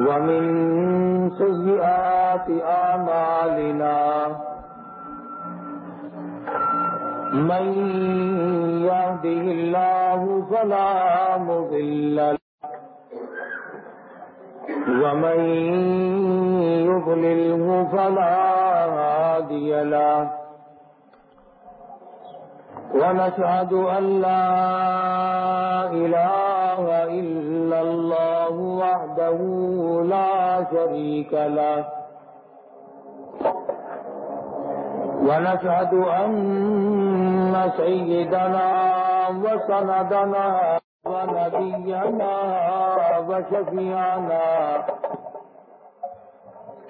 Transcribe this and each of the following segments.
ومن سيئات أعمالنا من يهده الله فلا مضل له ومن يضلله فلا هادي له ونشهد أن لا إله إلا الله وحده لا شريك له. ونشهد أن سيدنا وسندنا ونبينا وشفيعنا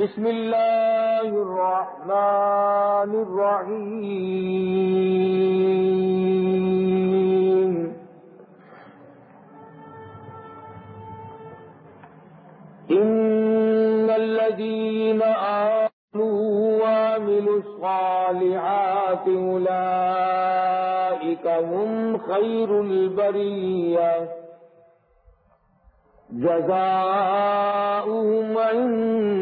بسم الله الرحمن الرحيم. إن الذين آمنوا وعملوا الصالحات أولئك هم خير البرية. جزاؤهم عند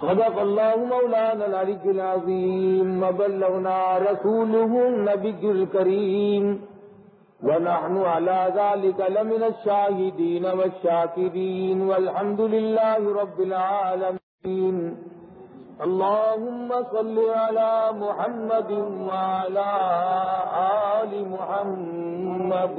صدق الله مولانا العلي العظيم، وبلغنا رسوله النبي الكريم. ونحن على ذلك لمن الشاهدين والشاكرين، والحمد لله رب العالمين. اللهم صل على محمد وعلى آل محمد.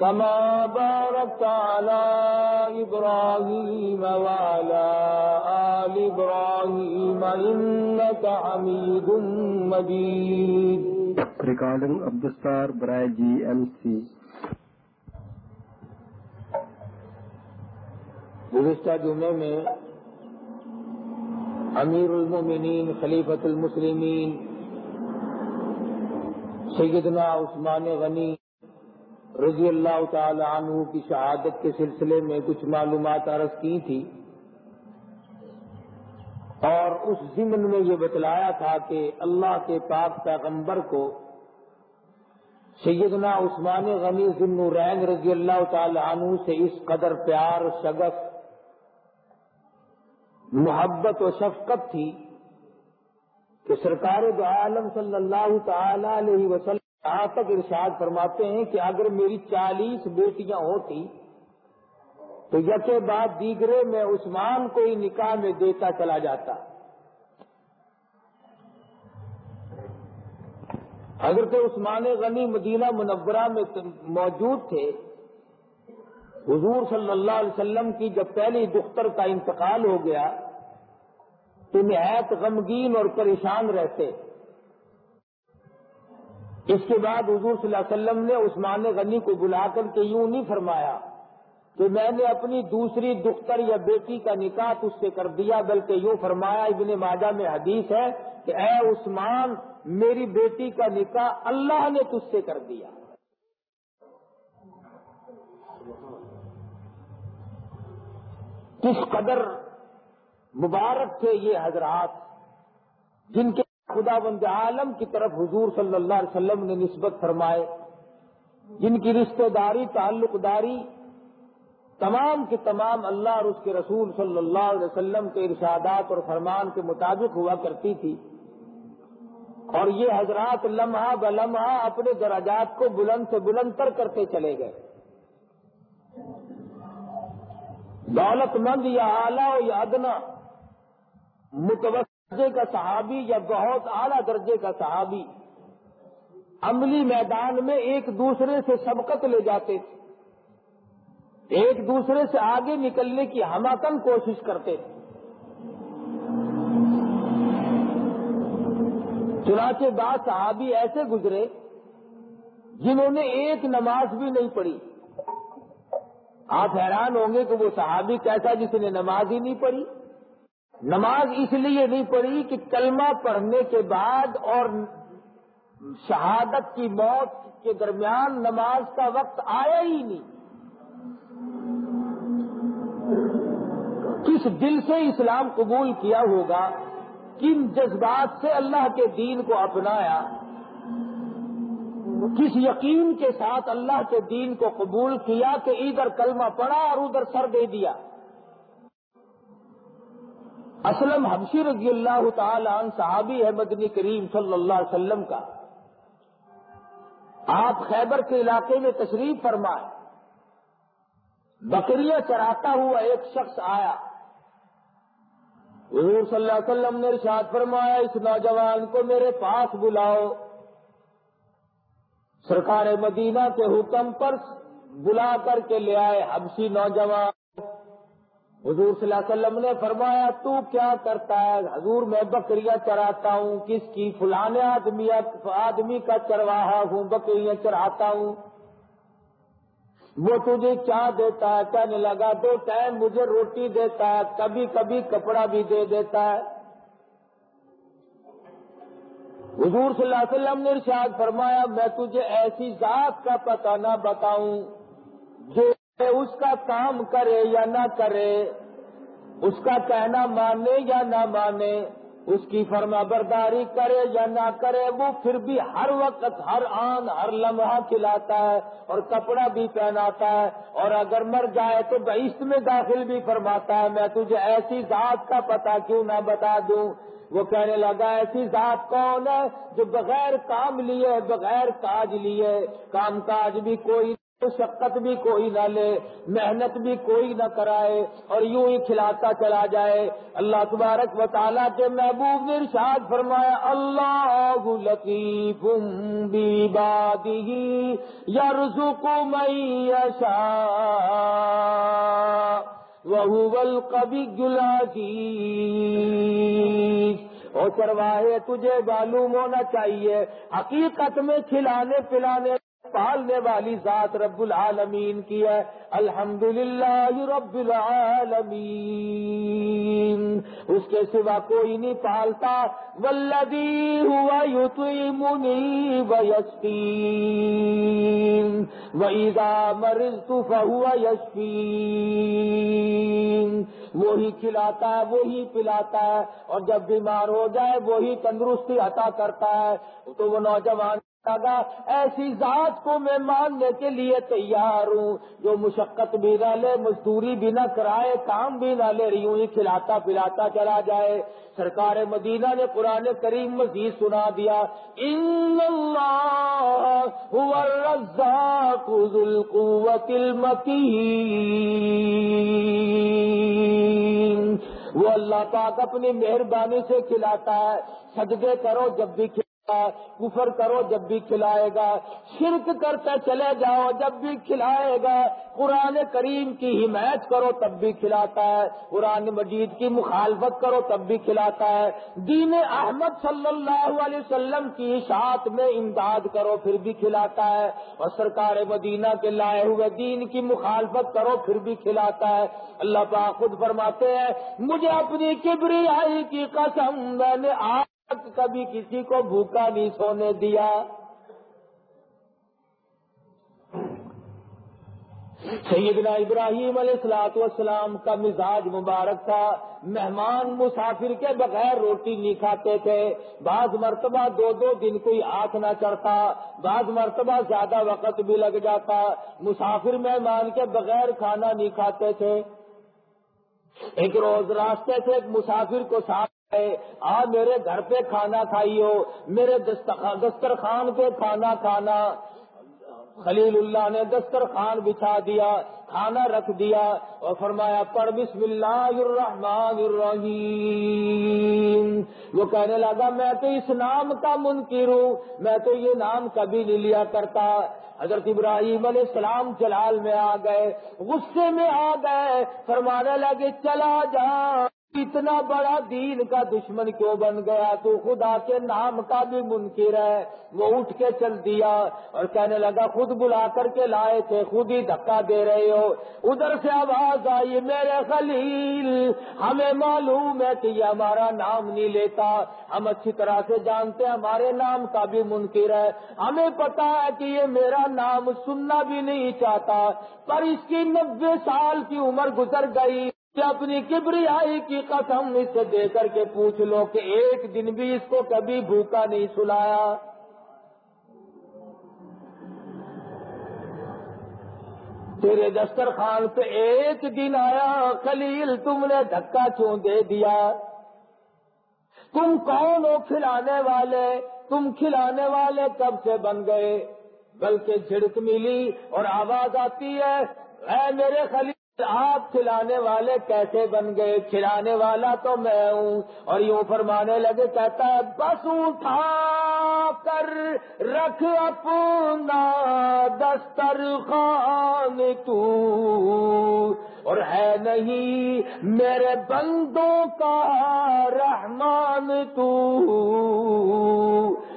كما باركت على إبراهيم وعلى آل إبراهيم إنك حميد مجيد. ریکارڈنگ عبدالستار برائے جی ایم سی گزشتہ جمعے میں امیر المومنین خلیفت المسلمین سیدنا عثمان غنی رضی اللہ تعالی عنہ کی شہادت کے سلسلے میں کچھ معلومات عرض کی تھی۔ اور اس ضمن میں یہ بتلایا تھا کہ اللہ کے پاک پیغمبر کو سیدنا عثمان غنی ضمن الرین رضی اللہ تعالی عنہ سے اس قدر پیار، شگف، محبت و شفقت تھی کہ سرکار دو عالم صلی اللہ تعالی علیہ وسلم یہاں تک ارشاد فرماتے ہیں کہ اگر میری چالیس بیٹیاں ہوتی تو یکے بعد دیگرے میں عثمان کو ہی نکاح میں دیتا چلا جاتا۔ حضرت عثمان غنی مدینہ منورہ میں موجود تھے۔ حضور صلی اللہ علیہ وسلم کی جب پہلی دختر کا انتقال ہو گیا تو نہایت غمگین اور پریشان رہتے۔ اس کے بعد حضور صلی اللہ علیہ وسلم نے عثمان غنی کو بلا کر کے یوں نہیں فرمایا کہ میں نے اپنی دوسری دختر یا بیٹی کا نکاح اس سے کر دیا، بلکہ یوں فرمایا، ابن ماجہ میں حدیث ہے کہ اے عثمان، میری بیٹی کا نکاح اللہ نے تجھ سے کر دیا۔ کس قدر مبارک تھے یہ حضرات جن کے خدا بند عالم کی طرف حضور صلی اللہ علیہ وسلم نے نسبت فرمائے۔ جن کی رشتہ داری، تعلق داری، تمام کے تمام اللہ اور اس کے رسول صلی اللہ علیہ وسلم کے ارشادات اور فرمان کے مطابق ہوا کرتی تھی۔ اور یہ حضرات لمحہ ب لمحہ اپنے دراجات کو بلند سے بلند تر کرتے چلے گئے۔ دولت مند یا اعلیٰ یا ادنا، متوسط درجے کا صحابی یا بہت اعلیٰ درجے کا صحابی عملی میدان میں ایک دوسرے سے سبقت لے جاتے تھے۔ ایک دوسرے سے آگے نکلنے کی ہماکن کوشش کرتے تھے۔ چنانچہ بعض صحابی ایسے گزرے جنہوں نے ایک نماز بھی نہیں پڑھی۔ آپ حیران ہوں گے کہ وہ صحابی کیسا جس نے نماز ہی نہیں پڑھی۔ نماز اس لیے نہیں پڑھی کہ کلمہ پڑھنے کے بعد اور شہادت کی موت کے درمیان نماز کا وقت آیا ہی نہیں۔ کس دل سے اسلام قبول کیا ہوگا؟ کن جذبات سے اللہ کے دین کو اپنایا؟ کس یقین کے ساتھ اللہ کے دین کو قبول کیا کہ ادھر کلمہ پڑا اور ادھر سر دے دیا؟ اسلم حبشی رضی اللہ تعالی عنہ صحابی ہے مدنی کریم صلی اللہ علیہ وسلم کا۔ آپ خیبر کے علاقے میں تشریف فرمائے بکریاں چراتا ہوا ایک شخص آیا۔ حضور صلی اللہ علیہ وسلم نے ارشاد فرمایا، اس نوجوان کو میرے پاس بلاؤ۔ سرکار مدینہ کے حکم پر بلا کر کے لے آئے حبشی نوجوان۔ حضور صلی اللہ علیہ وسلم نے فرمایا، تو کیا کرتا ہے؟ حضور میں بکریاں چراتا ہوں، کس کی؟ فلانے آدمی آدمی کا چرواہا ہوں، بکریاں چراتا ہوں۔ وہ تجھے کیا دیتا ہے؟ کہنے لگا دو ٹائم مجھے روٹی دیتا ہے، کبھی کبھی کپڑا بھی دے دیتا ہے۔ حضور صلی اللہ علیہ وسلم نے ارشاد فرمایا، میں تجھے ایسی ذات کا پتہ نہ بتاؤں جو اس کا کام کرے یا نہ کرے، اس کا کہنا مانے یا نہ مانے، اس کی فرما برداری کرے یا نہ کرے، وہ پھر بھی ہر وقت، ہر آن، ہر لمحہ کھلاتا ہے اور کپڑا بھی پہناتا ہے اور اگر مر جائے تو بہشت میں داخل بھی فرماتا ہے، میں تجھے ایسی ذات کا پتہ کیوں نہ بتا دوں؟ وہ کہنے لگا، ایسی ذات کون ہے جو بغیر کام لیے، بغیر کاج لیے، کام کاج بھی کوئی شقت بھی کوئی نہ لے، محنت بھی کوئی نہ کرائے اور یوں ہی کھلاتا چلا جائے۔ اللہ تبارک و تعالیٰ کے محبوب نے ارشاد فرمایا، اللہ لطیف بادی یا رسو کو میں وہ کبھی گلا کی اور چرواہے، تجھے معلوم ہونا چاہیے، حقیقت میں کھلانے پلانے پالنے والی ذات رب العالمین کی ہے۔ الحمد رب العالمین۔ اس کے سوا کوئی نہیں پالتا۔ ولدی ہوا یو منی ویسین ویزا مرض ہوا یسین وہی کھلاتا ہے، وہی پلاتا ہے۔ اور جب بیمار ہو جائے، وہی تندرستی عطا کرتا ہے۔ تو وہ نوجوان ایسی ذات کو میں ماننے کے لیے تیار ہوں۔ جو مشقت بھی نہ لے، مزدوری بھی نہ کرائے، کام بھی نہ لے رہی ہوں کھلاتا پلاتا چلا جائے۔ سرکار مدینہ نے قرآن کریم مزید سنا دیا، ان القوت وہ اللہ پاک اپنی مہربانی سے کھلاتا ہے صدقے کرو جب بھی کفر کرو جب بھی کھلائے گا۔ شرک کرتے چلے جاؤ جب بھی کھلائے گا۔ قرآن کریم کی حمایت کرو تب بھی کھلاتا ہے۔ قرآن مجید کی مخالفت کرو تب بھی کھلاتا ہے۔ دین احمد صلی اللہ علیہ وسلم کی اشاعت میں امداد کرو پھر بھی کھلاتا ہے۔ اور سرکار مدینہ کے لائے ہوئے دین کی مخالفت کرو پھر بھی کھلاتا ہے۔ اللہ پاک خود فرماتے ہیں، مجھے اپنی کبری آئی کی قسم میں نے آج تک کبھی کسی کو بھوکا نہیں سونے دیا۔ سیدنا ابراہیم علیہ السلاط والسلام کا مزاج مبارک تھا۔ مہمان مسافر کے بغیر روٹی نہیں کھاتے تھے۔ بعض مرتبہ دو دو دن کوئی آنکھ نہ چڑھتا۔ بعض مرتبہ زیادہ وقت بھی لگ جاتا۔ مسافر مہمان کے بغیر کھانا نہیں کھاتے تھے۔ ایک روز راستے سے ایک مسافر کو ساتھ آ میرے گھر پہ کھانا کھائیو، میرے دسترخوان پہ کھانا کھانا۔ خلیل اللہ نے دسترخوان بچھا دیا، کھانا رکھ دیا اور فرمایا پر بسم اللہ الرحمن الرحیم۔ وہ کہنے لگا، میں تو اس نام کا منکر ہوں، میں تو یہ نام کبھی نہیں لیا کرتا۔ حضرت ابراہیم علیہ السلام جلال میں آ گئے، غصے میں آ گئے، فرمانے لگے، چلا جا۔ اتنا بڑا دین کا دشمن کیوں بن گیا؟ تو خدا کے نام کا بھی منکر ہے۔ وہ اٹھ کے چل دیا اور کہنے لگا، خود بلا کر کے لائے تھے، خود ہی دھکا دے رہے ہو۔ ادھر سے آواز آئی، میرے خلیل، ہمیں معلوم ہے کہ یہ ہمارا نام نہیں لیتا۔ ہم اچھی طرح سے جانتے ہیں، ہمارے نام کا بھی منکر ہے۔ ہمیں پتا ہے کہ یہ میرا نام سننا بھی نہیں چاہتا، پر اس کی نبے سال کی عمر گزر گئی۔ کہ اپنی کبریائی کی قسم اس سے دے کر کے پوچھ لو کہ ایک دن بھی اس کو کبھی بھوکا نہیں سلایا۔ تیرے دسترخوان پہ ایک دن آیا، خلیل تم نے دھکا چون دے دیا؟ تم کون ہو کھلانے والے؟ تم کھلانے والے کب سے بن گئے؟ بلکہ جھڑک ملی اور آواز آتی ہے، اے میرے خلیل! آپ کھلانے والے کیسے بن گئے؟ کھلانے والا تو میں ہوں۔ اور یوں فرمانے لگے، کہتا ہے، بس اٹھا کر رکھ اپنا دستر خان تو۔ اور ہے نہیں میرے بندوں کا رحمان تو۔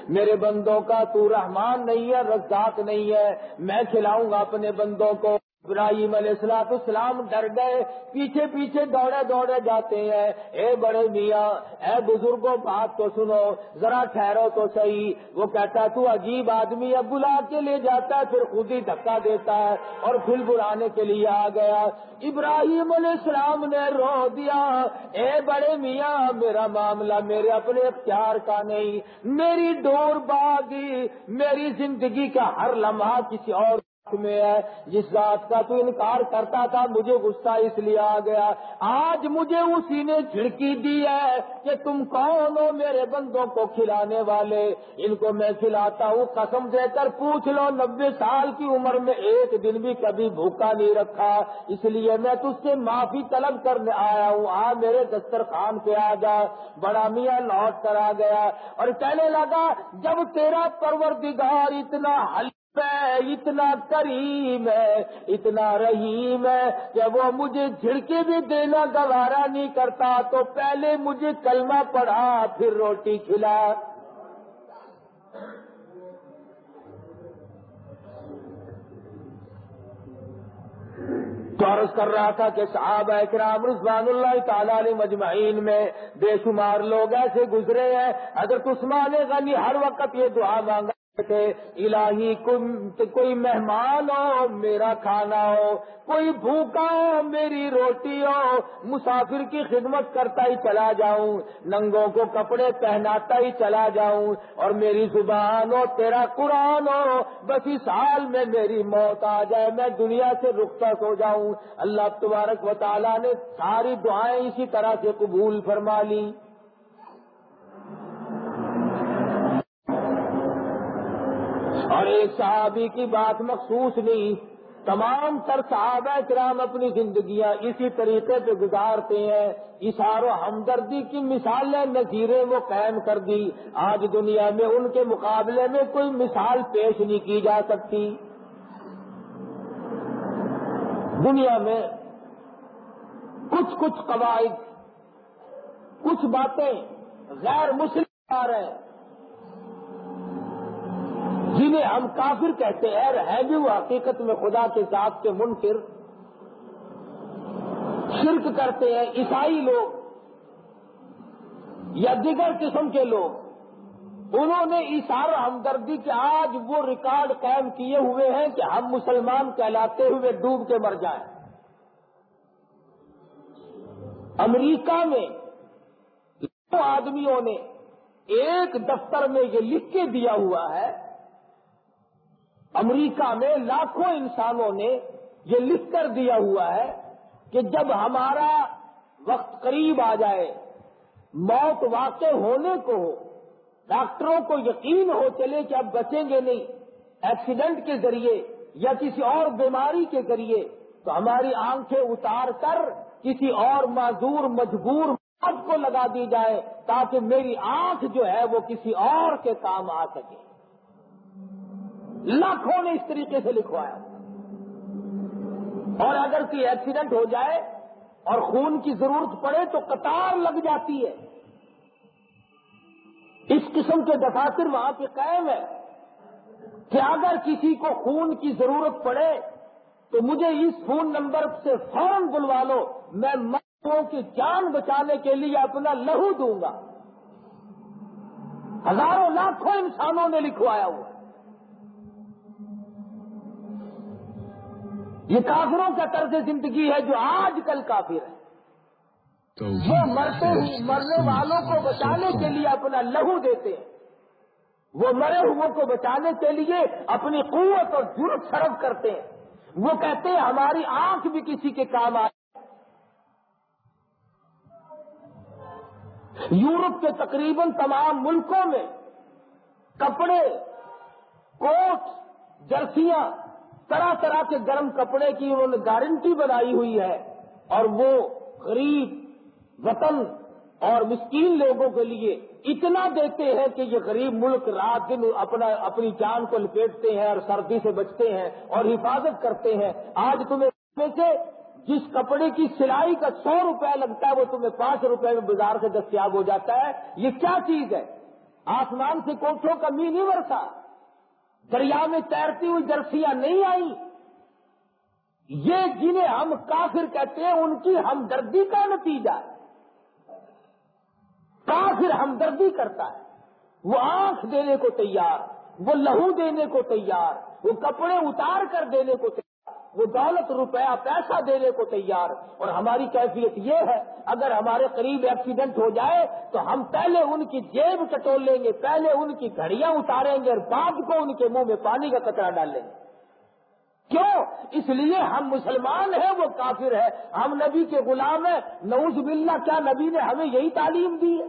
میرے بندوں کا تو رحمان نہیں ہے، رزاق نہیں ہے۔ میں کھلاؤں گا اپنے بندوں کو۔ ابراہیم علیہ السلاط اسلام ڈر گئے، پیچھے پیچھے دوڑے دوڑے جاتے ہیں۔ اے بڑے میاں، اے بزرگوں، بات تو سنو، ذرا ٹھہرو تو صحیح۔ وہ کہتا ہے، تو عجیب آدمی ہے، بلا کے لے جاتا ہے، پھر خود ہی دھکا دیتا ہے اور پھر بلانے کے لیے آ گیا۔ ابراہیم علیہ السلام نے رو دیا۔ اے بڑے میاں، میرا معاملہ میرے اپنے اختیار کا نہیں۔ میری ڈور باغی، میری زندگی کا ہر لمحہ کسی اور میں ہے، جس ذات کا تو انکار کرتا تھا، مجھے غصہ اس لیے آ گیا۔ آج مجھے اسی نے جھڑکی دی ہے کہ تم کون ہو میرے بندوں کو کھلانے والے۔ ان کو میں کھلاتا ہوں، قسم دے کر پوچھ لو، نبے سال کی عمر میں ایک دن بھی کبھی بھوکا نہیں رکھا۔ اس لیے میں تج سے معافی طلب کرنے آیا ہوں۔ آ میرے دسترخوان پہ آ جا۔ بڑا میاں لوٹ کر آ گیا۔ اور کہنے لگا، جب تیرا پروردگار اتنا حل اتنا کریم ہے، اتنا رحیم ہے کہ وہ مجھے جھڑکے بھی دینا گوارا نہیں کرتا، تو پہلے مجھے کلمہ پڑھا، پھر روٹی کھلا۔ عرض کر رہا تھا کہ صحابہ اکرام رضوان اللہ تعالی علیہ مجمعین میں بے شمار لوگ ایسے گزرے ہیں اگر عثمان غنی ہر وقت یہ دعا مانگا الہی کوئی مہمان ہو، میرا کھانا ہو، کوئی بھوکا ہو، میری روٹی ہو، مسافر کی خدمت کرتا ہی چلا جاؤں، ننگوں کو کپڑے پہناتا ہی چلا جاؤں، اور میری زبان ہو، تیرا قرآن ہو، بس اس حال میں میری موت آ جائے، میں دنیا سے رخصت ہو جاؤں۔ اللہ تبارک و تعالیٰ نے ساری دعائیں اسی طرح سے قبول فرما لی اور ایک صحابی کی بات مخصوص نہیں، تمام تر صحابہ کرام اپنی زندگیاں اسی طریقے پہ گزارتے ہیں۔ اشار و ہمدردی کی مثالیں نظیریں وہ قائم کر دی۔ آج دنیا میں ان کے مقابلے میں کوئی مثال پیش نہیں کی جا سکتی۔ دنیا میں کچھ کچھ قواعد، کچھ باتیں غیر مسلم آ رہے ہیں۔ جنہیں ہم کافر کہتے ہیں ہے بھی وہ حقیقت میں خدا کے ذات کے منکر۔ شرک کرتے ہیں، عیسائی لوگ یا دیگر قسم کے لوگ۔ انہوں نے اشار ہمدردی کے آج وہ ریکارڈ قائم کیے ہوئے ہیں کہ ہم مسلمان کہلاتے ہوئے ڈوب کے مر جائیں۔ امریکہ میں آدمیوں نے ایک دفتر میں یہ لکھ کے دیا ہوا ہے امریکہ میں لاکھوں انسانوں نے یہ لکھ کر دیا ہوا ہے کہ جب ہمارا وقت قریب آ جائے، موت واقع ہونے کو ہو ڈاکٹروں کو یقین ہو چلے کہ اب بچیں گے نہیں، ایکسیڈنٹ کے ذریعے یا کسی اور بیماری کے ذریعے، تو ہماری آنکھیں اتار کر کسی اور معذور، مجبور مرد کو لگا دی جائے تاکہ میری آنکھ جو ہے وہ کسی اور کے کام آ سکے۔ لاکھوں نے اس طریقے سے لکھوایا۔ اور اگر کوئی ایکسیڈنٹ ہو جائے اور خون کی ضرورت پڑے تو قطار لگ جاتی ہے۔ اس قسم کے دفاتر وہاں پہ قائم ہے کہ اگر کسی کو خون کی ضرورت پڑے تو مجھے اس فون نمبر سے فوراً بلوا لو، میں مردوں کی جان بچانے کے لیے اپنا لہو دوں گا۔ ہزاروں لاکھوں انسانوں نے لکھوایا ہوا۔ یہ کافروں کا طرز زندگی ہے جو آج کل کافر ہے۔ وہ مرتے مرنے والوں کو بچانے کے لیے اپنا لہو دیتے ہیں۔ وہ مرے ہوئے کو بچانے کے لیے اپنی قوت اور جرت صرف کرتے ہیں۔ وہ کہتے ہیں ہماری آنکھ بھی کسی کے کام آئے۔ یورپ کے تقریباً تمام ملکوں میں کپڑے کوٹ جرسیاں طرح طرح کے گرم کپڑے کی انہوں نے گارنٹی بنائی ہوئی ہے اور وہ غریب وطن اور مسکین لوگوں کے لیے اتنا دیتے ہیں کہ یہ غریب ملک رات دن اپنا اپنی جان کو لپیٹتے ہیں اور سردی سے بچتے ہیں اور حفاظت کرتے ہیں۔ آج تمہیں سے جس کپڑے کی سلائی کا سو روپے لگتا ہے وہ تمہیں پانچ روپے میں بازار سے دستیاب ہو جاتا ہے۔ یہ کیا چیز ہے؟ آسمان سے کوٹھوں کا می نہیں برسا دریا میں تیرتی ہوئی جرسیاں نہیں آئی یہ جنہیں ہم کافر کہتے ہیں، ان کی ہمدردی کا نتیجہ ہے۔ کافر ہمدردی کرتا ہے۔ وہ آنکھ دینے کو تیار، وہ لہو دینے کو تیار، وہ کپڑے اتار کر دینے کو تیار۔ وہ دولت روپیہ پیسہ دینے کو تیار اور ہماری کیفیت یہ ہے، اگر ہمارے قریب ایکسیڈنٹ ہو جائے تو ہم پہلے ان کی جیب کٹول لیں گے، پہلے ان کی گھڑیاں اتاریں گے اور بعد کو ان کے منہ میں پانی کا کچرا ڈال لیں گے۔ کیوں؟ اس لیے ہم مسلمان ہیں، وہ کافر ہے ہم نبی کے غلام ہیں۔ نوز باللہ، کیا نبی نے ہمیں یہی تعلیم دی؟ ہے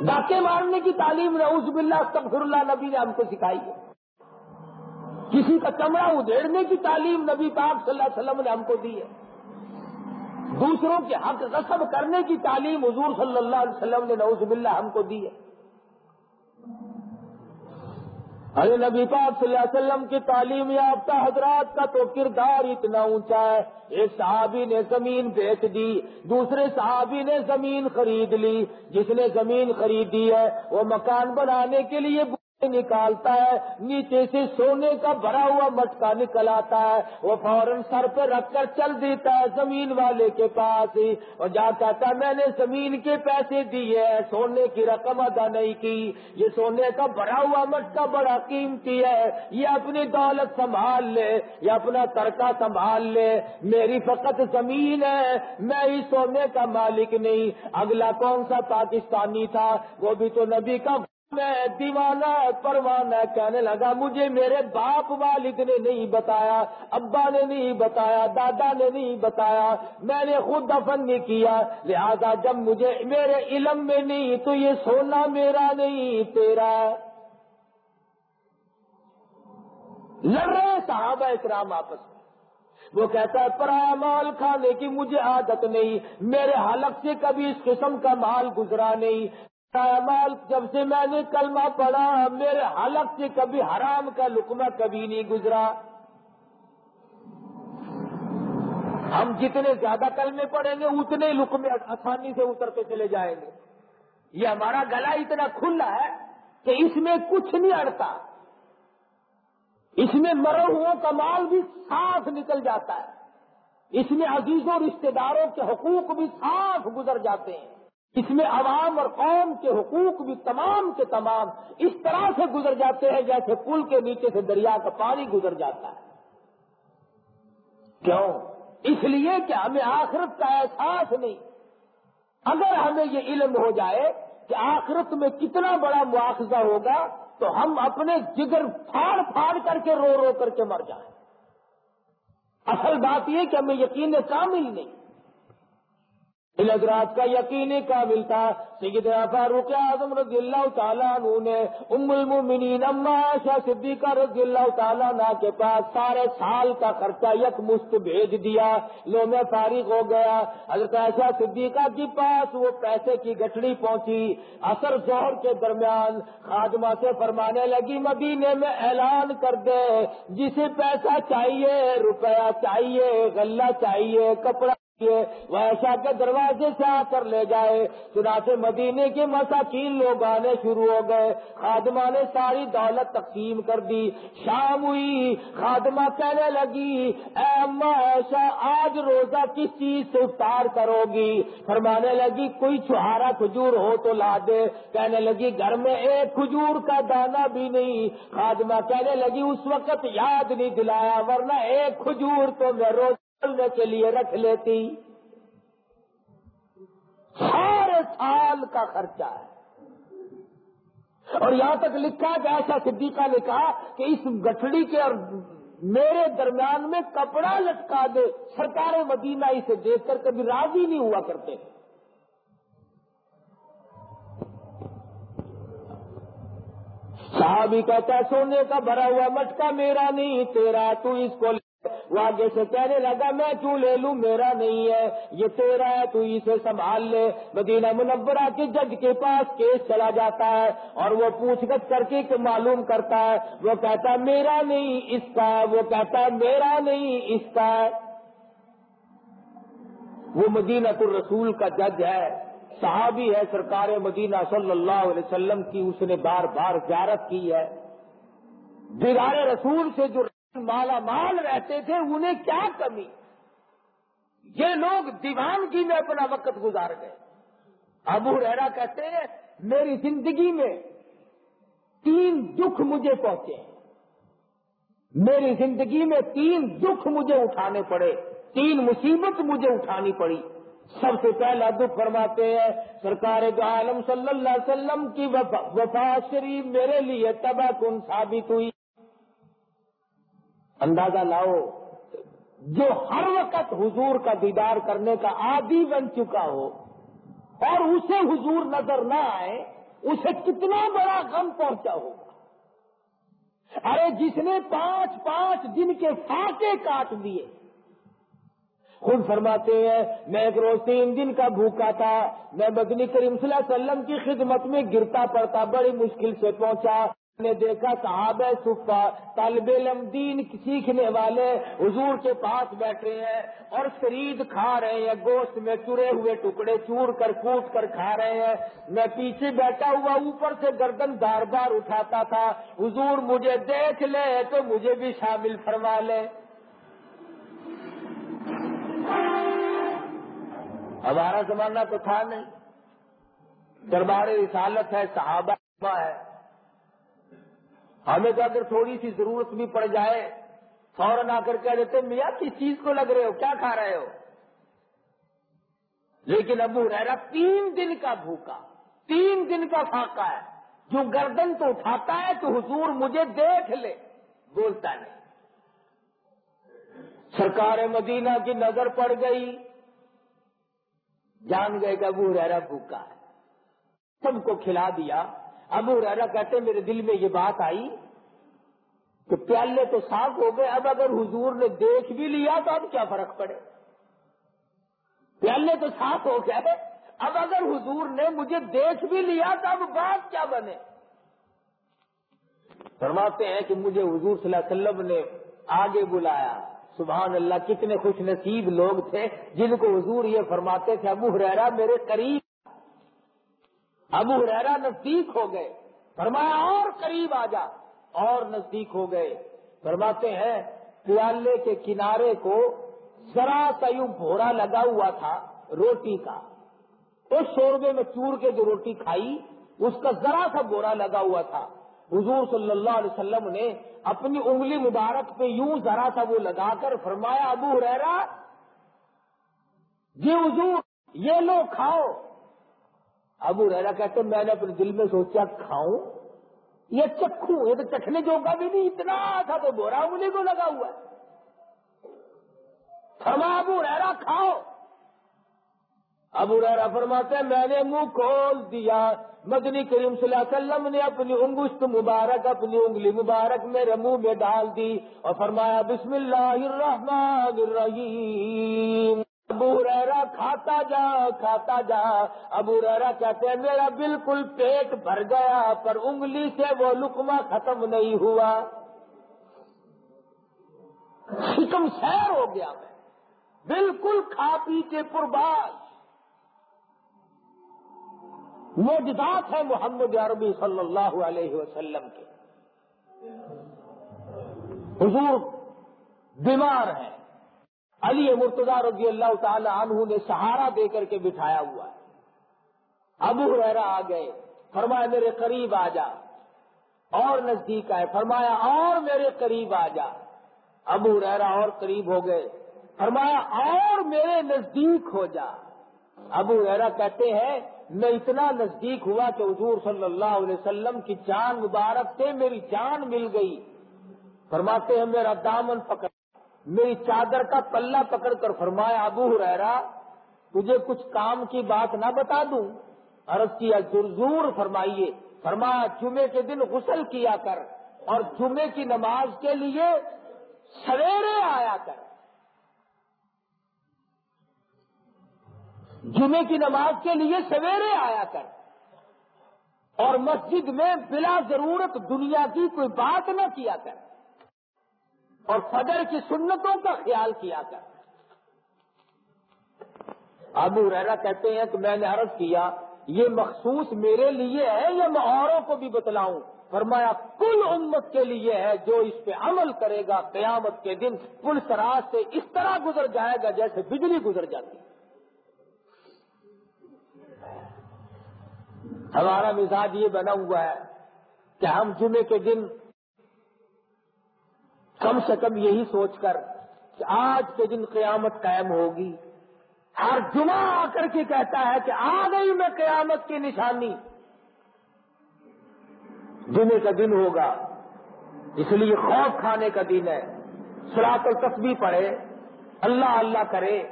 ڈاکے مارنے کی تعلیم نوز باللہ، استغفر اللہ، نبی نے ہم کو سکھائی ہے۔ کسی کا چمڑا ادھیڑنے کی تعلیم نبی پاک صلی اللہ علیہ وسلم نے ہم کو دی ہے۔ دوسروں کے حق رسم کرنے کی تعلیم حضور صلی اللہ علیہ وسلم نے نوز باللہ ہم کو دی ہے۔ ارے نبی پاک صلی اللہ علیہ وسلم کی تعلیم یافتہ حضرات کا تو کردار اتنا اونچا ہے۔ ایک صحابی نے زمین بیچ دی، دوسرے صحابی نے زمین خرید لی۔ جس نے زمین خریدی ہے، وہ مکان بنانے کے لیے نکالتا ہے، نیچے سے سونے کا بھرا ہوا مٹکا نکل آتا ہے، وہ فوراً سر پہ رکھ کر چل دیتا ہے زمین والے کے پاس ہی۔ اور جا کہتا ہے، میں نے زمین کے پیسے دیے سونے کی رقم ادا نہیں کی۔ یہ سونے کا بھرا ہوا مٹکا بڑا قیمتی ہے۔ یہ اپنی دولت سنبھال لے یا اپنا ترکا سنبھال لے۔ میری فقط زمین ہے، میں اس سونے کا مالک نہیں۔ اگلا کون سا پاکستانی تھا؟ وہ بھی تو نبی کا میں دیوانہ پروانہ کہنے لگا، مجھے میرے باپ والد نے نہیں بتایا، ابا نے نہیں بتایا، دادا نے نہیں بتایا، میں نے خود دفن نہیں کیا۔ لہذا جب مجھے میرے علم میں نہیں، تو یہ سونا میرا نہیں، تیرا۔ لڑ رہے صحابہ اکرام آپس میں۔ وہ کہتا ہے پرایا مال کھانے کی مجھے عادت نہیں، میرے حلق سے کبھی اس قسم کا مال گزرا نہیں۔ مال جب سے میں نے کلمہ پڑھا، میرے حلق سے کبھی حرام کا لکمہ کبھی نہیں گزرا۔ ہم جتنے زیادہ کلمے پڑھیں گے، اتنے لکمے آسانی سے اترتے چلے جائیں گے۔ یہ ہمارا گلا اتنا کھلا ہے کہ اس میں کچھ نہیں اڑتا۔ اس میں مرو کا مال بھی صاف نکل جاتا ہے۔ اس میں عزیزوں رشتے داروں کے حقوق بھی صاف گزر جاتے ہیں۔ اس میں عوام اور قوم کے حقوق بھی تمام کے تمام اس طرح سے گزر جاتے ہیں جیسے پل کے نیچے سے دریا کا پانی گزر جاتا ہے۔ کیوں؟ اس لیے کہ ہمیں آخرت کا احساس نہیں۔ اگر ہمیں یہ علم ہو جائے کہ آخرت میں کتنا بڑا مواخذہ ہوگا، تو ہم اپنے جگر پھاڑ پھاڑ کر کے رو رو کر کے مر جائیں۔ اصل بات یہ کہ ہمیں یقین کامل نہیں۔ حضرات کا یقینی کامل تھا۔ سیدنا فاروق اعظم رضی اللہ تعالیٰ عنہ نے ام المومنین اما عائشہ صدیقہ رضی اللہ تعالیٰ عنہ کے پاس سارے سال کا خرچہ یک مست بھیج دیا۔ لو میں فارغ ہو گیا۔ حضرت عائشہ صدیقہ کے پاس وہ پیسے کی گٹڑی پہنچی۔ اثر زہر کے درمیان خادمہ سے فرمانے لگی، مدینے میں اعلان کر دے، جسے پیسہ چاہیے، روپیہ چاہیے، غلہ چاہیے، کپڑا ایسا کے دروازے سے آ کر لے جائے۔ چنا سے مدینے کے مساکین لوگ آنے شروع ہو گئے۔ خادمہ نے ساری دولت تقسیم کر دی۔ شام ہوئی، خادمہ کہنے لگی، اے اما، ایسا آج روزہ کس چیز سے افطار کرو گی؟ فرمانے لگی، کوئی چہارا کھجور ہو تو لا دے۔ کہنے لگی، گھر میں ایک کھجور کا دانا بھی نہیں۔ خادمہ کہنے لگی، اس وقت یاد نہیں دلایا، ورنہ ایک کھجور تو میں روز کرنے کے لیے رکھ لیتی۔ سارے سال کا خرچہ ہے۔ اور یہاں تک لکھا کہ ایسا صدیقہ نے کہا کہ اس گٹھڑی کے اور میرے درمیان میں کپڑا لٹکا دے۔ سرکار مدینہ اسے دیکھ کر کبھی راضی نہیں ہوا کرتے۔ صحابی کہتا ہے، سونے کا بھرا ہوا مٹکا میرا نہیں، تیرا تو اس کو وہ آگے سے کہنے لگا، میں کیوں لے لوں، میرا نہیں ہے، یہ تیرا ہے، تو اسے سنبھال لے۔ مدینہ منورہ کے جج کے پاس کیس چلا جاتا ہے اور وہ پوچھ گچھ کر کے معلوم کرتا ہے۔ وہ کہتا، میرا نہیں اس کا ہے وہ کہتا ہے میرا نہیں اس کا۔ ہے وہ مدینہ الرسول کا جج ہے، صحابی ہے سرکار مدینہ صلی اللہ علیہ وسلم کی، اس نے بار بار زیارت کی ہے۔ دیدار رسول سے جو مالا مال رہتے تھے، انہیں کیا کمی؟ یہ لوگ دیوانگی میں اپنا وقت گزار گئے۔ ابو رحرا کہتے ہیں، میری زندگی میں تین دکھ مجھے پہنچے۔ میری زندگی میں تین دکھ مجھے اٹھانے پڑے۔ تین مصیبت مجھے اٹھانی پڑی۔ سب سے پہلا دکھ فرماتے ہیں، سرکار دو عالم صلی اللہ علیہ وسلم کی وفا شریف میرے لیے تباہ کن ثابت ہوئی۔ اندازہ لاؤ جو ہر وقت حضور کا دیدار کرنے کا عادی بن چکا ہو اور اسے حضور نظر نہ آئے، اسے کتنا بڑا غم پہنچا ہوگا۔ ارے، جس نے پانچ پانچ دن کے فاقے کاٹ دیے۔ خود فرماتے ہیں، میں ایک روز تین دن کا بھوکا تھا، میں مدنی کریم صلی اللہ علیہ وسلم کی خدمت میں گرتا پڑتا، بڑی مشکل سے پہنچا۔ نے دیکھا صحابہ صفا، طالب علم دین سیکھنے والے حضور کے پاس بیٹھے ہیں اور شرید کھا رہے ہیں، گوشت میں چرے ہوئے ٹکڑے چور کر کوٹ کر کھا رہے ہیں۔ میں پیچھے بیٹھا ہوا اوپر سے گردن بار بار اٹھاتا تھا۔ حضور مجھے دیکھ لے تو مجھے بھی شامل فرما لے۔ ہمارا زمانہ تو تھا نہیں۔ دربار رسالت ہے، صحابہ ہے۔ ہمیں تو اگر تھوڑی سی ضرورت بھی پڑ جائے، فوراً آ کر کہہ دیتے، میاں، کس چیز کو لگ رہے ہو؟ کیا کھا رہے ہو؟ لیکن ابو رہا تین دن کا بھوکا، تین دن کا فاقہ ہے۔ جو گردن تو اٹھاتا ہے تو حضور مجھے دیکھ لے، بولتا نہیں۔ سرکار مدینہ کی نظر پڑ گئی، جان گئے کہ ابو رہا بھوکا ہے۔ سب کو کھلا دیا۔ ابو ریرا کہتے میرے دل میں یہ بات آئی کہ پیالے تو صاف ہو گئے، اب اگر حضور نے دیکھ بھی لیا تو اب کیا فرق پڑے؟ پیالے تو صاف ہو گئے، اب اگر حضور نے مجھے دیکھ بھی لیا تو اب بات کیا بنے؟ فرماتے ہیں کہ مجھے حضور صلی اللہ علیہ وسلم نے آگے بلایا۔ سبحان اللہ، کتنے خوش نصیب لوگ تھے جن کو حضور یہ فرماتے تھے، ابو حریرا میرے قریب ابو حریرا نزدیک ہو گئے۔ فرمایا، اور قریب آ جا۔ اور نزدیک ہو گئے۔ فرماتے ہیں، پیالے کے کنارے کو ذرا سا یوں بھوڑا لگا ہوا تھا روٹی کا۔ اس شوربے میں چور کے جو روٹی کھائی، اس کا ذرا سا بورا لگا ہوا تھا۔ حضور صلی اللہ علیہ وسلم نے اپنی انگلی مبارک پہ یوں ذرا سا وہ لگا کر فرمایا، ابو رہا جی حضور، یہ لو کھاؤ۔ ابو رہا کہتے میں نے اپنے دل میں سوچا، کھاؤں؟ یہ چکھوں، یہ تو چکھنے جو کا بھی نہیں، اتنا تھا تو بورا انگلی کو لگا ہوا ہے۔ فرما، ابو رہا کھاؤ ابو رہا فرماتے ہیں، میں نے منہ کھول دیا۔ مدنی کریم صلی اللہ علیہ وسلم نے اپنی انگشت مبارک، اپنی انگلی مبارک میرے منہ میں ڈال دی اور فرمایا، بسم اللہ الرحمن الرحیم۔ ابو ریرا کھاتا جا کھاتا جا۔ ابو ریرا کہتے ہیں، میرا بالکل پیٹ بھر گیا، پر انگلی سے وہ لکما ختم نہیں ہوا۔ شکم سیر ہو گیا میں۔ بالکل کھا پی کے پرباش موجودات ہیں محمد عربی صلی اللہ علیہ وسلم کے۔ حضور بیمار ہیں۔ علی مرتضی رضی اللہ تعالی عنہ نے سہارا دے کر کے بٹھایا ہوا ہے۔ ابو رحرا آ گئے، فرمایا میرے قریب آ جا۔ اور نزدیک آئے، فرمایا اور میرے قریب آ جا۔ ابو رحرا اور قریب ہو گئے۔ فرمایا اور میرے نزدیک ہو جا۔ ابو رحرا کہتے ہیں، میں اتنا نزدیک ہوا کہ حضور صلی اللہ علیہ وسلم کی جان مبارک سے میری جان مل گئی۔ فرماتے ہیں، میرا دامن پکڑ میری چادر کا پلہ پکڑ کر فرمایا، ابو رہا تجھے کچھ کام کی بات نہ بتا دوں۔ عرض کیا ضرور فرمائیے۔ فرمایا، جمعے کے دن غسل کیا کر اور جمعے کی نماز کے لیے سویرے آیا کر۔ جمعے کی نماز کے لیے سویرے آیا کر۔ اور مسجد میں بلا ضرورت دنیا کی کوئی بات نہ کیا کر۔ اور فجر کی سنتوں کا خیال کیا کر۔ ابو ریرا کہتے ہیں کہ میں نے عرض کیا، یہ مخصوص میرے لیے ہے یا میں اوروں کو بھی بتلاؤں؟ فرمایا، کل امت کے لیے ہے جو اس پہ عمل کرے گا، قیامت کے دن پل سراج سے اس طرح گزر جائے گا جیسے بجلی گزر جاتی۔ ہمارا مزاج یہ بنا ہوا ہے کہ ہم جمعے کے دن کم سے کم یہی سوچ کر کہ آج کے دن قیامت قائم ہوگی۔ ہر جمعہ آ کر کے کہتا ہے کہ آ گئی میں قیامت کی نشانی۔ جمعے کا دن ہوگا۔ اس لیے خوف کھانے کا دن ہے۔ سلاط التصبی پڑھے۔ اللہ اللہ کرے۔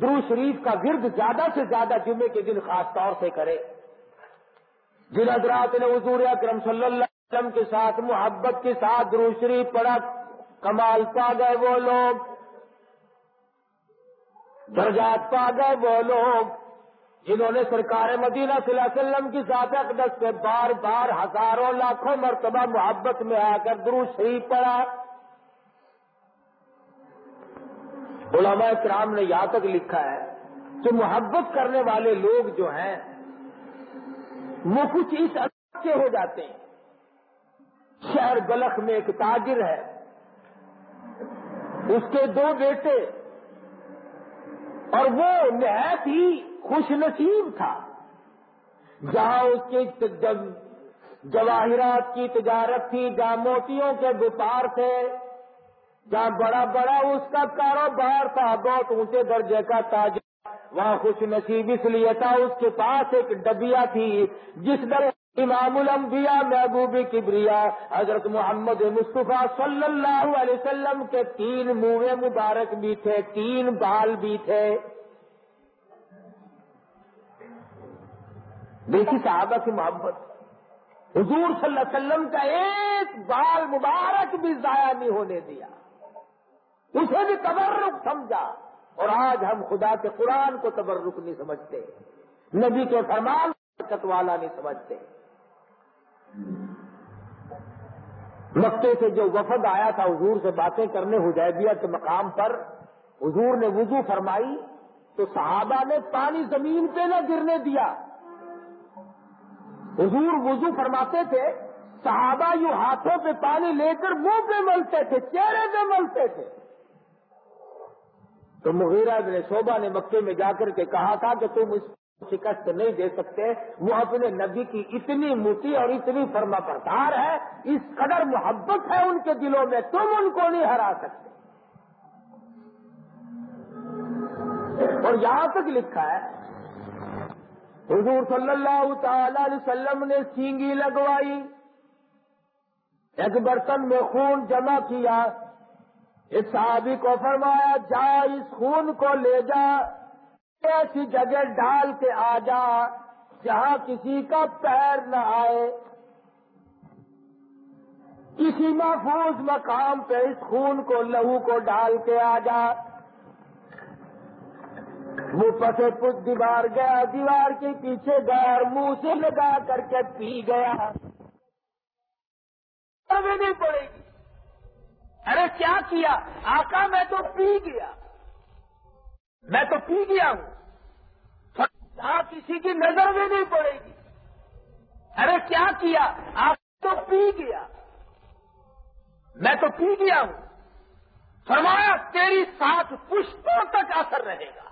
درو شریف کا گرد زیادہ سے زیادہ جمعے کے دن خاص طور سے کرے۔ جن حضرات نے حضور اکرم صلی اللہ علیہ وسلم کے ساتھ محبت کے ساتھ دروشری پڑا کمال پا گئے وہ لوگ، درجات پا گئے وہ لوگ، جنہوں نے سرکار مدینہ صلی اللہ علیہ وسلم کی ذات اقدس سے بار بار ہزاروں لاکھوں مرتبہ محبت میں آ کر درو شریف پڑا علماء کرام نے یہاں تک لکھا ہے کہ محبت کرنے والے لوگ جو ہیں، وہ کچھ اس کے ہو جاتے ہیں۔ شہر بلخ میں ایک تاجر ہے۔ اس کے دو بیٹے اور وہ نہایت ہی خوش نصیب تھا۔ جہاں اس کے جواہرات کی تجارت تھی، جہاں موتیوں کے وپار تھے، جہاں بڑا بڑا اس کا کاروبار تھا، بہت اونچے درجے کا تاجر وہاں خوش نصیب اس لیے تھا، اس کے پاس ایک ڈبیا تھی، جس در امام الانبیاء محبوبی کبریا، حضرت محمد مصطفیٰ صلی اللہ علیہ وسلم کے تین منہ مبارک بھی تھے، تین بال بھی تھے۔ دیکھی صحابہ کی محبت۔ حضور صلی اللہ علیہ وسلم کا ایک بال مبارک بھی ضائع نہیں ہونے دیا۔ اسے بھی تبرک سمجھا۔ اور آج ہم خدا کے قرآن کو تبرک نہیں سمجھتے۔ نبی کے فرمان برکت والا نہیں سمجھتے۔ مکے سے جو وفد آیا تھا، حضور سے باتیں کرنے حدیبیہ کے مقام پر حضور نے وضو فرمائی تو صحابہ نے پانی زمین پہ نہ گرنے دیا۔ حضور وضو فرماتے تھے، صحابہ یوں ہاتھوں پہ پانی لے کر منہ پہ ملتے تھے، چہرے پہ ملتے تھے۔ تو مغیرہ ابن شوبہ نے مکے میں جا کر کے کہا تھا کہ تم اس شکست نہیں دے سکتے، وہ اپنے نبی کی اتنی موٹی اور اتنی فرما پردار ہے، اس قدر محبت ہے ان کے دلوں میں، تم ان کو نہیں ہرا سکتے۔ اور یہاں تک لکھا ہے، حضور صلی اللہ تعالی علیہ وسلم نے سینگی لگوائی، ایک برتن میں خون جمع کیا اس صحابی کو فرمایا، جا اس خون کو لے جا۔ ایسی جگہ ڈال کے آ جا جہاں کسی کا پیر نہ آئے۔ کسی محفوظ مقام پہ اس خون کو، لہو کو ڈال کے آ جا۔ وہ پسے پت دیوار گیا، دیوار کے پیچھے گیا منہ سے لگا کر کے پی گیا۔ نہیں پڑے گی۔ ارے کیا کیا؟ آقا میں تو پی گیا۔ میں تو پی گیا ہوں۔ آپ کسی کی نظر میں نہیں پڑے گی۔ ارے کیا کیا؟ آپ تو پی گیا۔ میں تو پی گیا ہوں۔ فرمایا تیری سات پشتوں تک اثر رہے گا۔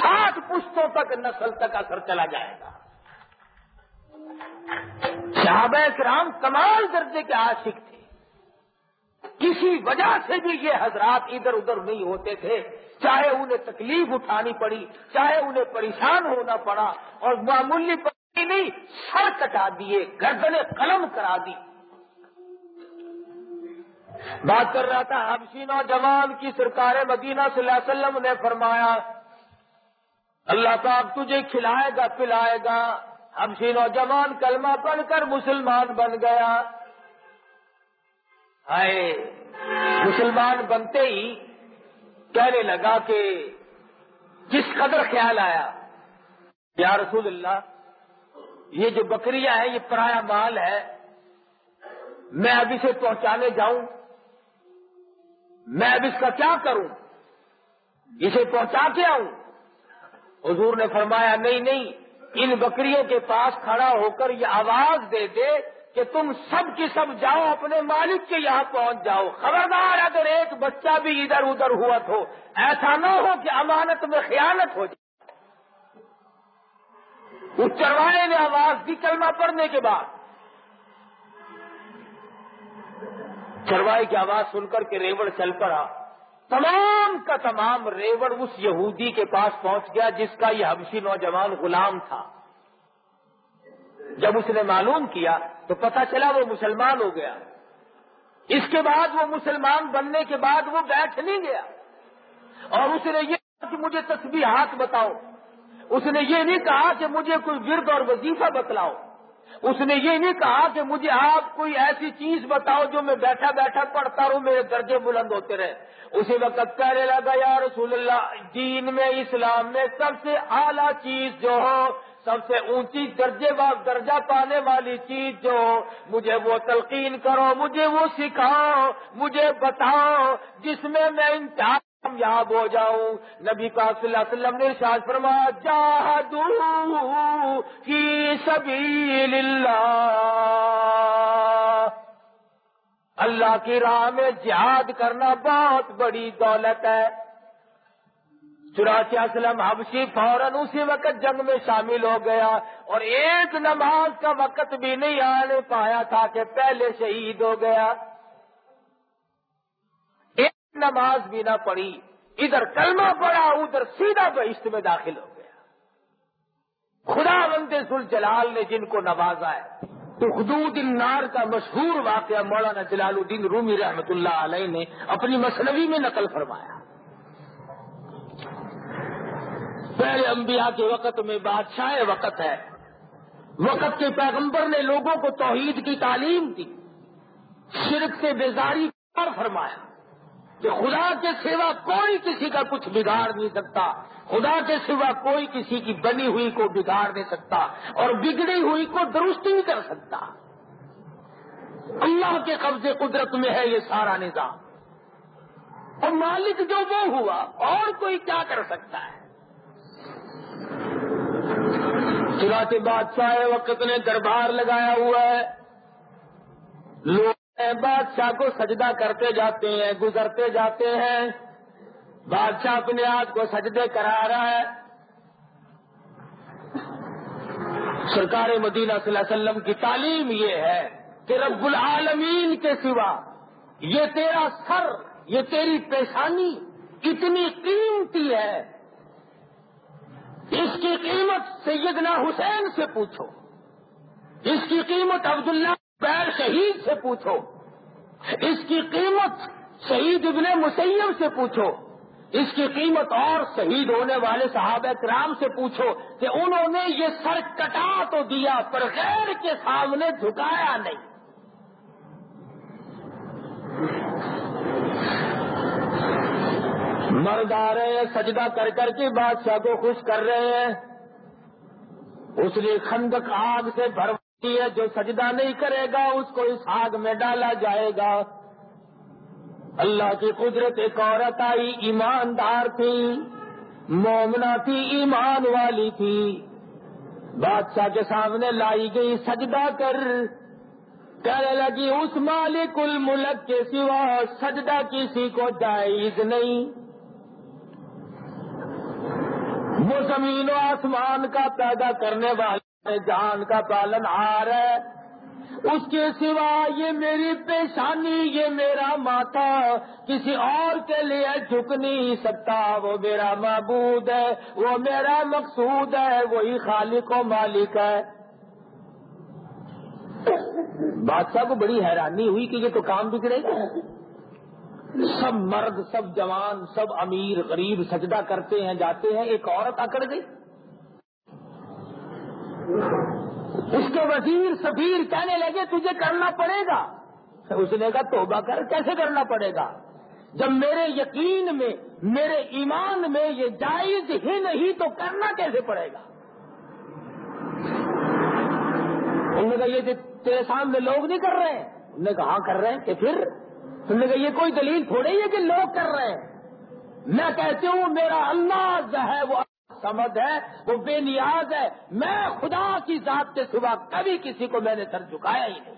سات پشتوں تک نسل تک اثر چلا جائے گا۔ صحابہ کرام کمال درجے کے عاشق تھے۔ کسی وجہ سے بھی یہ حضرات ادھر ادھر نہیں ہوتے تھے۔ چاہے انہیں تکلیف اٹھانی پڑی، چاہے انہیں پریشان ہونا پڑا، اور معمولی پڑی نہیں، سر کٹا دیے گردن قلم کرا دی۔ بات کر رہا تھا، حبشی نوجوان کی سرکار مدینہ صلی اللہ علیہ وسلم نے فرمایا، اللہ پاک تجھے کھلائے گا، پلائے گا۔ حبشی نوجوان کلمہ پڑھ کر مسلمان بن گیا۔ آئے مسلمان بنتے ہی کہنے لگا کہ جس قدر خیال آیا، یا رسول اللہ، یہ جو بکریاں ہیں، یہ پرایا مال ہے، میں اب اسے پہنچانے جاؤں، میں اب اس کا کیا کروں؟ اسے پہنچا کے آؤں؟ حضور نے فرمایا، نہیں نہیں، ان بکریوں کے پاس کھڑا ہو کر یہ آواز دے دے کہ تم سب کی سب جاؤ، اپنے مالک کے یہاں پہنچ جاؤ۔ خبردار، اگر ایک بچہ بھی ادھر ادھر ہوا تو ایسا نہ ہو کہ امانت میں خیانت ہو جائے۔ اس چروائے نے آواز دی کلمہ پڑھنے کے بعد۔ چروائے کی آواز سن کر کے ریوڑ چل پڑا۔ تمام کا تمام ریوڑ اس یہودی کے پاس پہنچ گیا جس کا یہ حبشی نوجوان غلام تھا۔ جب اس نے معلوم کیا تو پتہ چلا وہ مسلمان ہو گیا۔ اس کے بعد وہ مسلمان بننے کے بعد وہ بیٹھ نہیں گیا۔ اور اس نے یہ کہا کہ مجھے تسبیحات بتاؤ۔ اس نے یہ نہیں کہا کہ مجھے کوئی ورد اور وظیفہ بتلاؤ۔ اس نے یہ نہیں کہا کہ مجھے آپ کوئی ایسی چیز بتاؤ جو میں بیٹھا بیٹھا پڑھتا رہوں، میرے درجے بلند ہوتے رہے۔ اسی وقت کہنے لگا، یا رسول اللہ، دین میں، اسلام میں سب سے اعلیٰ چیز جو ہو سب سے اونچی درجے درجہ پانے والی چیز جو مجھے وہ تلقین کرو، مجھے وہ سکھاؤ، مجھے بتاؤ، جس میں میں انتہا کامیاب ہو جاؤں۔ نبی پاک صلی اللہ علیہ وسلم نے ارشاد فرمایا جاہدو کی سبیل اللہ۔ اللہ کی راہ میں جہاد کرنا بہت بڑی دولت ہے۔ چراسی اسلم حبشی فوراً اسی وقت جنگ میں شامل ہو گیا اور ایک نماز کا وقت بھی نہیں آنے پایا تھا کہ پہلے شہید ہو گیا۔ ایک نماز بھی نہ پڑی ادھر کلمہ پڑا ادھر سیدھا بہشت میں داخل ہو گیا۔ خدا بند جلال نے جن کو نوازا ہے تو حدود النار کا مشہور واقعہ مولانا جلال الدین رومی رحمت اللہ علیہ نے اپنی مصنوی میں نقل فرمایا۔ پہلے انبیاء کے وقت میں بادشاہ وقت ہے۔ وقت کے پیغمبر نے لوگوں کو توحید کی تعلیم دی۔ شرک سے بیزاری پر فرمایا کہ خدا کے سوا کوئی کسی کا کچھ بگاڑ نہیں سکتا۔ خدا کے سوا کوئی کسی کی بنی ہوئی کو بگاڑ نہیں سکتا اور بگڑی ہوئی کو درست نہیں کر سکتا۔ اللہ کے قبضے قدرت میں ہے یہ سارا نظام۔ اور مالک جو وہ ہوا اور کوئی کیا کر سکتا ہے؟ چنانچہ بادشاہ وقت نے دربار لگایا ہوا ہے۔ لوگ بادشاہ کو سجدہ کرتے جاتے ہیں، گزرتے جاتے ہیں۔ بادشاہ اپنے آپ کو سجدے کرا رہا ہے۔ سرکار مدینہ صلی اللہ علیہ وسلم کی تعلیم یہ ہے کہ رب العالمین کے سوا یہ تیرا سر، یہ تیری پیشانی کتنی قیمتی ہے۔ اس کی قیمت سیدنا حسین سے پوچھو۔ اس کی قیمت عبداللہ بیر شہید سے پوچھو۔ اس کی قیمت شہید ابن مسیم سے پوچھو۔ اس کی قیمت اور شہید ہونے والے صحابہ کرام سے پوچھو کہ انہوں نے یہ سر کٹا تو دیا پر غیر کے سامنے جھکایا نہیں۔ مرد آ رہے ہیں سجدہ کر کر کے بادشاہ کو خوش کر رہے ہیں۔ اس نے خندق آگ سے بھروتی ہے، جو سجدہ نہیں کرے گا، اس کو اس آگ میں ڈالا جائے گا۔ اللہ کی قدرت ایک عورت آئی، ایماندار تھی مومنا تھی، ایمان والی تھی۔ بادشاہ کے سامنے لائی گئی سجدہ کر۔ کہنے لگی، اس مالک الملک کے سوا سجدہ کسی کو جائز نہیں۔ وہ زمین و آسمان کا پیدا کرنے والے جان کا پالن ہار ہے۔ اس کے سوا یہ میری پیشانی، یہ میرا ماتھا کسی اور کے لیے جھک نہیں سکتا۔ وہ میرا معبود ہے، وہ میرا مقصود ہے، وہی خالق و مالک ہے۔ بادشاہ کو بڑی حیرانی ہوئی کہ یہ تو کام بگڑے گا سب مرد، سب جوان، سب امیر، غریب سجدہ کرتے ہیں، جاتے ہیں، ایک عورت اکڑ گئی۔ اس کے وزیر سفیر کہنے لگے، تجھے کرنا پڑے گا. اس نے کہا، توبہ کر، کیسے کرنا پڑے گا؟ جب میرے یقین میں، میرے ایمان میں یہ جائز ہی نہیں، تو کرنا کیسے پڑے گا؟ انہوں نے کہا، یہ تیرے سامنے لوگ نہیں کر رہے ہیں. انہوں نے کہا ہاں کر رہے ہیں کہ پھر انہوں نے کہا، یہ کوئی دلیل تھوڑی ہے کہ لوگ کر رہے ہیں؟ میں کہتی ہوں، میرا اللہ جو ہے وہ سمجھ ہے، وہ بے نیاز ہے۔ میں خدا کی ذات کے سوا کبھی کسی کو میں نے سر چکایا ہی نہیں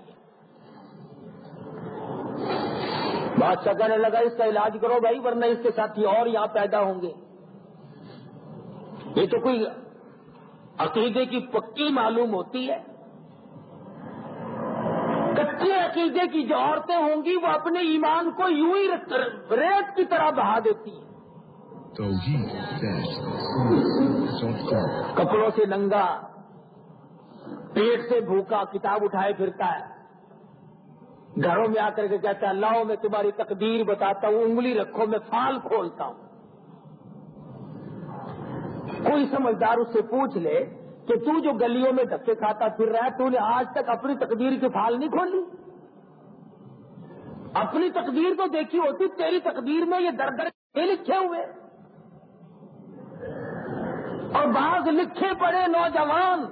بادشاہ کہنے لگا، اس کا علاج کرو بھائی، ورنہ اس کے ساتھی اور یہاں پیدا ہوں گے۔ یہ تو کوئی عقیدے کی پکی معلوم ہوتی ہے۔ کچے عقیدے کی جو عورتیں ہوں گی وہ اپنے ایمان کو یوں ہی ریت کی طرح بہا دیتی ہیں۔ کپڑوں سے ننگا پیٹ سے بھوکا کتاب اٹھائے پھرتا ہے۔ گھروں میں آ کر کے کہتا ہے لاؤ میں تمہاری تقدیر بتاتا ہوں انگلی رکھو میں فال کھولتا ہوں۔ کوئی سمجھدار اس سے پوچھ لے کہ تو جو گلیوں میں دھکے کھاتا پھر رہا ہے، تو نے آج تک اپنی تقدیر کی فال نہیں کھولی۔ اپنی تقدیر تو دیکھی ہوتی، تیری تقدیر میں یہ در در لکھے ہوئے۔ اور بعض لکھے پڑے نوجوان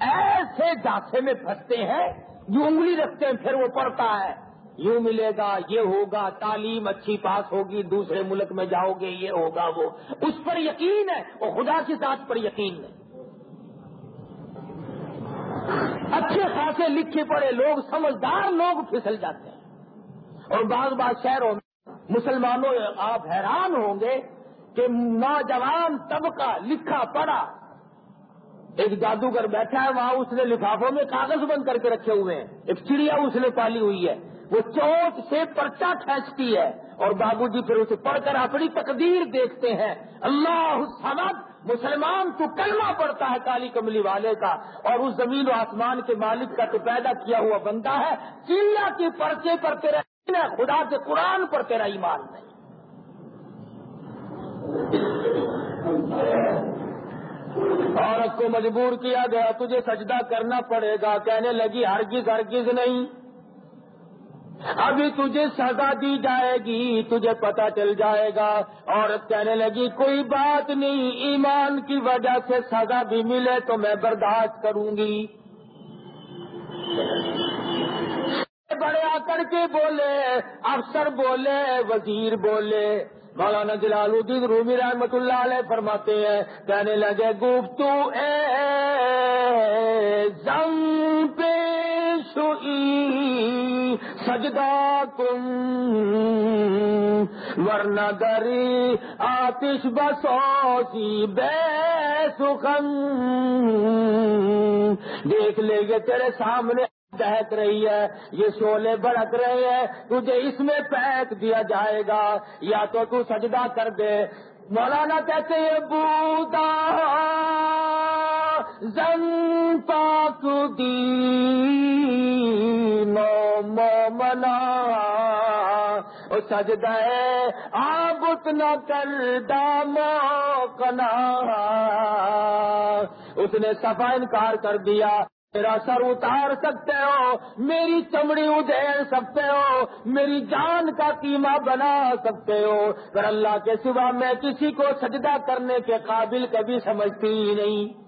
ایسے جاسے میں پھنستے ہیں، جو انگلی رکھتے ہیں، پھر وہ پڑتا ہے۔ یوں ملے گا، یہ ہوگا، تعلیم اچھی پاس ہوگی، دوسرے ملک میں جاؤ گے، یہ ہوگا وہ۔ اس پر یقین ہے، اور خدا کی ذات پر یقین نہیں اچھے خاصے لکھے پڑے لوگ، سمجھدار لوگ پھسل جاتے ہیں۔ اور بعض بعض شہروں میں مسلمانوں آپ حیران ہوں گے کہ نوجوان طبقہ لکھا پڑا ایک جادوگر بیٹھا ہے، وہاں اس نے لفافوں میں کاغذ بند کر کے رکھے ہوئے ہیں۔ ایک چڑیا اس نے پالی ہوئی ہے۔ وہ چوٹ سے پرچا کھینچتی ہے۔ اور بابو جی پھر اسے پڑھ کر اپنی تقدیر دیکھتے ہیں۔ اللہ سمد مسلمان تو کلمہ پڑتا ہے کالی کملی والے کا اور اس زمین و آسمان کے مالک کا تو پیدا کیا ہوا بندہ ہے۔ چڑیا کے پرچے پر تیرا خدا کے قرآن پر تیرا ایمان نہیں۔ عورت کو مجبور کیا گیا، تجھے سجدہ کرنا پڑے گا، کہنے لگی، ہرگز ہرگز نہیں۔ ابھی تجھے سزا دی جائے گی، تجھے پتا چل جائے گا۔ عورت کہنے لگی، کوئی بات نہیں، ایمان کی وجہ سے سزا بھی ملے تو میں برداشت کروں گی۔ بڑے آ کر کے بولے، افسر بولے، وزیر بولے۔ مولانا جلال الدین رومی رحمت اللہ علیہ فرماتے ہیں، کہنے لگے گفتو اے زم پیش سجدہ تم ورنہ دری آتش بسوسی بے سخن۔ دیکھ لے گے تیرے سامنے دہک رہی ہے، یہ شولے بڑک رہے ہیں، تجھے اس میں پھینک دیا جائے گا۔ یا تو تو سجدہ کر دے۔ مولانا کہتے ہیں، بودا، زن پاک دی سجدہ ہے آبت نہ کر دامو کنا اس نے صفا انکار کر دیا، میرا سر اتار سکتے ہو، میری چمڑی ادھیڑ سکتے ہو، میری جان کا قیمہ بنا سکتے ہو۔ پر اللہ کے سوا میں کسی کو سجدہ کرنے کے قابل کبھی سمجھتی ہی نہیں۔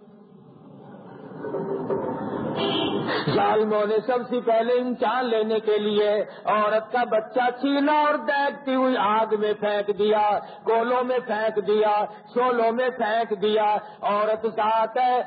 ظالموں نے سب سے پہلے امتحان لینے کے لیے عورت کا بچہ چھینا اور دیکھتی ہوئی آگ میں پھینک دیا، گولوں میں پھینک دیا، سولوں میں پھینک دیا، عورت ساتھ ہے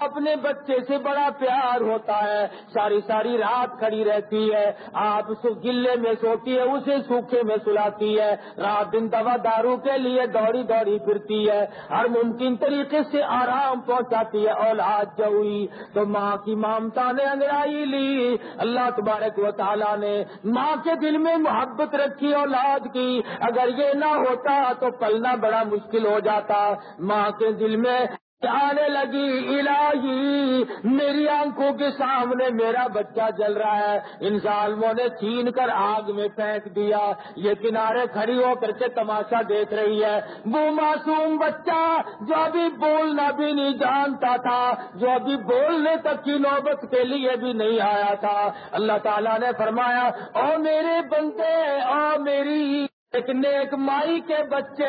اپنے بچے سے بڑا پیار ہوتا ہے۔ ساری ساری رات کھڑی رہتی ہے۔ آپ گلے میں سوتی ہے، اسے سوکھے میں سلاتی ہے۔ رات دن دوا دارو کے لیے دوڑی دوڑی پھرتی ہے۔ ہر ممکن طریقے سے آرام پہنچاتی ہے۔ اولاد جو ہوئی تو ماں کی مامتا نے انگڑائی لی۔ اللہ تبارک و تعالیٰ نے ماں کے دل میں محبت رکھی اولاد کی۔ اگر یہ نہ ہوتا تو پلنا بڑا مشکل ہو جاتا۔ ماں کے دل میں آنے لگی، الہی، میری آنکھوں کے سامنے میرا بچہ جل رہا ہے۔ ان ظالموں نے چھین کر آگ میں پھینک دیا۔ یہ کنارے کھڑی ہو کر کے تماشا دیکھ رہی ہے۔ وہ معصوم بچہ جو ابھی بولنا بھی نہیں جانتا تھا، جو ابھی بولنے تک کی نوبت کے لیے بھی نہیں آیا تھا۔ اللہ تعالیٰ نے فرمایا، او میرے بندے، او میری ایک نیک مائی کے بچے،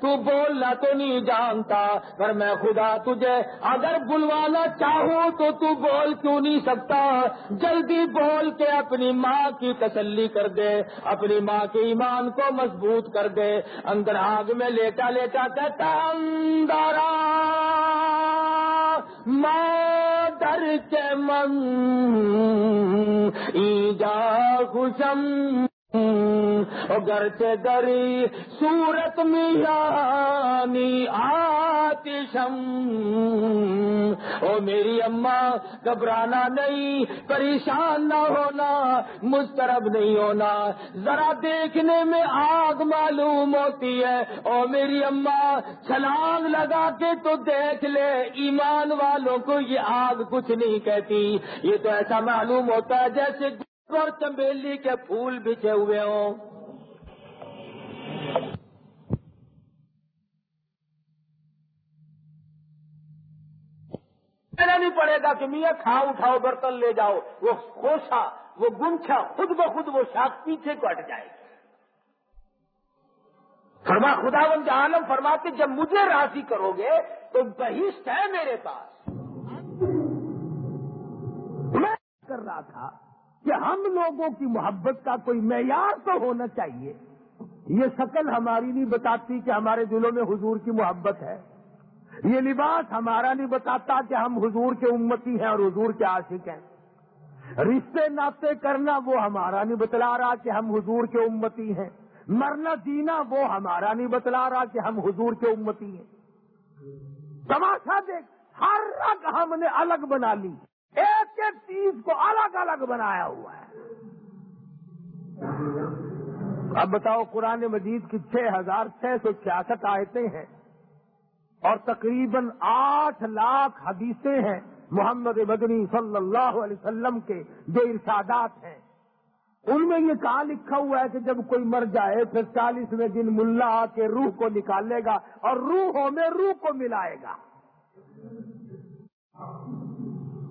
تو بولنا تو نہیں جانتا، پر میں خدا تجھے اگر بلوانا چاہوں تو تو بول کیوں نہیں سکتا؟ جلدی بول کے اپنی ماں کی تسلی کر دے، اپنی ماں کے ایمان کو مضبوط کر دے۔ اندر آگ میں لیٹا لیٹا کہتا، اندارا ماں در کے من، ایجا خوشم گر سے دری سورت میانی یعنی آتشم، او میری اماں گھبرانا نہیں، پریشان نہ ہونا مسترب نہیں ہونا، ذرا دیکھنے میں آگ معلوم ہوتی ہے۔ او میری اماں چھلانگ لگا کے تو دیکھ لے، ایمان والوں کو یہ آگ کچھ نہیں کہتی۔ یہ تو ایسا معلوم ہوتا ہے جیسے اور چمبیلی کے پھول بچھے ہوئے ہوں۔ کہنا نہیں پڑے گا کہ میاں کھاؤ اٹھاؤ، برتن لے جاؤ۔ وہ خوشا وہ گنچھا خود بخود وہ شاخ پیچھے کو ہٹ جائے گی۔ فرما خدا بند عالم فرماتے، جب مجھے راضی کرو گے، تو بہشت ہے میرے پاس۔ میں کر رہا تھا کہ ہم لوگوں کی محبت کا کوئی معیار تو ہونا چاہیے۔ یہ شکل ہماری نہیں بتاتی کہ ہمارے دلوں میں حضور کی محبت ہے۔ یہ لباس ہمارا نہیں بتاتا کہ ہم حضور کے امتی ہیں اور حضور کے عاشق ہیں۔ رشتے ناطے کرنا وہ ہمارا نہیں بتلا رہا کہ ہم حضور کے امتی ہیں۔ مرنا جینا وہ ہمارا نہیں بتلا رہا کہ ہم حضور کے امتی ہیں۔ تماشا دیکھ، ہر رگ ہم نے الگ بنا لی۔ ایک ایک چیز کو الگ الگ بنایا ہوا ہے۔ اب بتاؤ قرآن مجید کی چھ ہزار چھ سو چھیاسٹھ آیتیں ہیں اور تقریباً آٹھ لاکھ حدیثیں ہیں محمد مدنی صلی اللہ علیہ وسلم کے جو ارشادات ہیں۔ ان میں یہ کہا لکھا ہوا ہے کہ جب کوئی مر جائے پھر چالیسویں دن ملا آ کے روح کو نکالے گا اور روحوں میں روح کو ملائے گا۔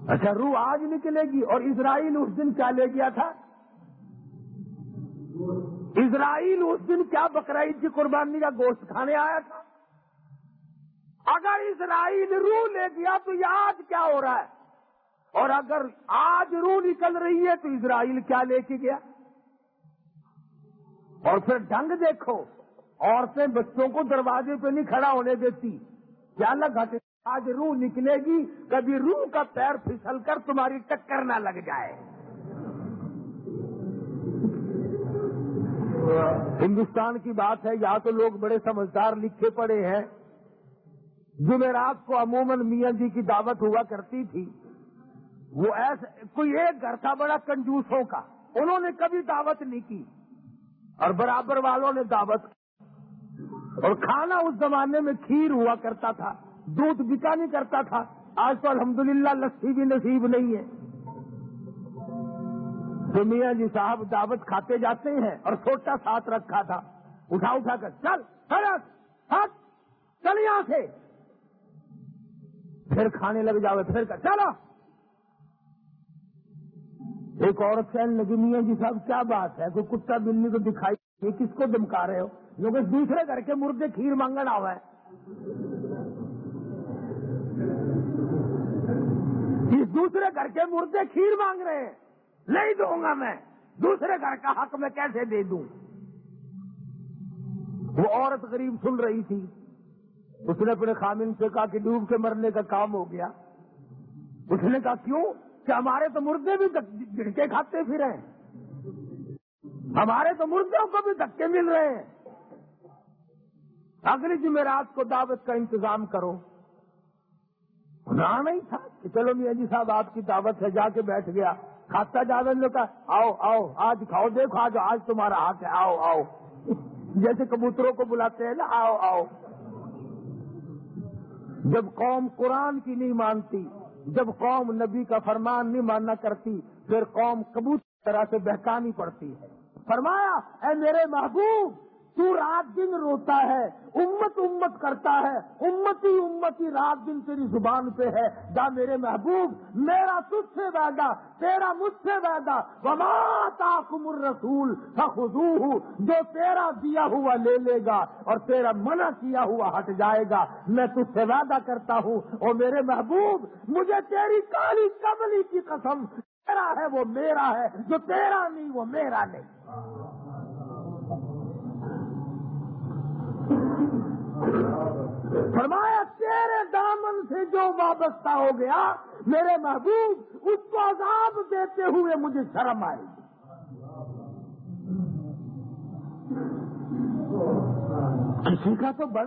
اچھا روح آج نکلے گی اور اسرائیل اس دن کیا لے گیا تھا؟ اسرائیل اس دن کیا بقرعید کی قربانی کا گوشت کھانے آیا تھا؟ اگر اسرائیل روح لے گیا تو یہ آج کیا ہو رہا ہے؟ اور اگر آج روح نکل رہی ہے تو اسرائیل کیا لے کے گیا؟ اور پھر ڈنگ دیکھو، عورتیں بچوں کو دروازے پہ نہیں کھڑا ہونے دیتی۔ کیا لگا آج روح نکلے گی، کبھی روح کا پیر پھسل کر تمہاری ٹکر نہ لگ جائے۔ ہندوستان کی بات ہے یا تو لوگ بڑے سمجھدار لکھے پڑے ہیں۔ جمعرات کو عموماً میاں جی کی دعوت ہوا کرتی تھی۔ وہ ایسے کوئی ایک گھر تھا بڑا کنجوسوں کا، انہوں نے کبھی دعوت نہیں کی۔ اور برابر والوں نے دعوت۔ کی اور کھانا اس زمانے میں کھیر ہوا کرتا تھا۔ دودھ بکا نہیں کرتا تھا۔ آج تو الحمدللہ لسی بھی نصیب نہیں ہے۔ تو میاں جی صاحب دعوت کھاتے جاتے ہیں اور چھوٹا ساتھ رکھا تھا۔ اٹھا اٹھا کر۔ چل ہٹ چل یہاں سے۔ پھر کھانے لگ جاؤ، پھر کر۔ چلو۔ ایک عورت کہنے لگی، میاں جی صاحب، کیا بات ہے؟ کوئی کتا بلنی کو دکھائی۔ کس کو دمکا رہے ہو؟ کیونکہ دوسرے گھر کے مردے کھیر مانگنا ہوا ہے اس دوسرے گھر کے مردے کھیر مانگ رہے ہیں، نہیں دوں گا میں۔ دوسرے گھر کا حق میں کیسے دے دوں؟ وہ عورت غریب سن رہی تھی۔ اس نے اپنے خامن سے کہا کہ ڈوب کے مرنے کا کام ہو گیا۔ اس نے کہا، کیوں؟ کہ ہمارے تو مردے بھی جھڑکے کھاتے پھر ہیں۔ ہمارے تو مردوں کو بھی دھکے مل رہے ہیں۔ اگلی جمعرات کو دعوت کا انتظام کرو۔ نہ نہیں تھا کہ چلو میاں جی صاحب، آپ کی دعوت ہے جا کے بیٹھ گیا۔ کھاتا جاوید نے کہا آؤ آؤ، آج کھاؤ، دیکھو، آج آج تمہارا حق ہے، آؤ آؤ۔ جیسے کبوتروں کو بلاتے ہیں نا، آؤ آؤ۔ جب قوم قرآن کی نہیں مانتی، جب قوم نبی کا فرمان نہیں ماننا کرتی، پھر قوم کبوتر طرح سے بہکانی پڑتی ہے۔ فرمایا، اے میرے محبوب تو رات دن روتا ہے، امت امت کرتا ہے، امتی امتی رات دن تیری زبان پہ ہے۔ جا میرے محبوب، میرا تجھ سے وعدہ، تیرا مجھ سے وعدہ۔ وما تاکم الرسول فخذوہ جو تیرا دیا ہوا لے لے گا اور تیرا منع کیا ہوا ہٹ جائے گا۔ میں تجھ سے وعدہ کرتا ہوں۔ اور میرے محبوب، مجھے تیری کالی کملی کی قسم، تیرا ہے وہ میرا ہے، جو تیرا نہیں وہ میرا نہیں۔ فرمایا، تیرے دامن سے جو وابستہ ہو گیا، میرے محبوب، اس کو عذاب دیتے ہوئے مجھے شرم آئے گی کسی کا تو بن،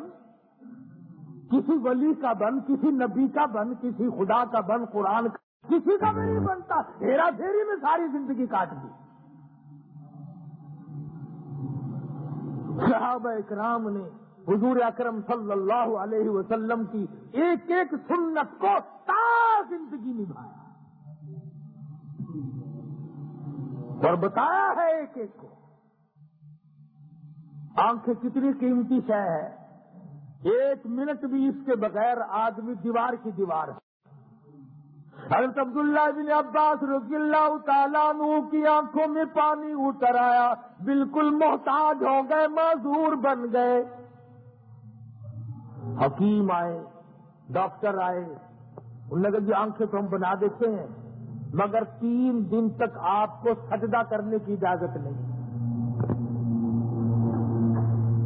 کسی ولی کا بن، کسی نبی کا بن، کسی خدا کا بن، قرآن کا، کسی کا بھی نہیں بنتا۔ ہیرا پھیری میں ساری زندگی کاٹ دی۔ صحابہ اکرام نے حضور اکرم صلی اللہ علیہ وسلم کی ایک ایک سنت کو تا زندگی نبھایا۔ اور بتایا ہے ایک ایک کو۔ آنکھیں کتنی قیمتی شہ ہے ایک منٹ بھی اس کے بغیر آدمی دیوار کی دیوار ہے۔ حضرت عبداللہ بن عباس رضی اللہ تعالیٰ نو کی آنکھوں میں پانی اتر آیا۔ بالکل محتاج ہو گئے، معذور بن گئے۔ حکیم آئے، ڈاکٹر آئے ان نے کہا جی آنکھیں تو ہم بنا دیتے ہیں، مگر تین دن تک آپ کو سجدہ کرنے کی اجازت نہیں۔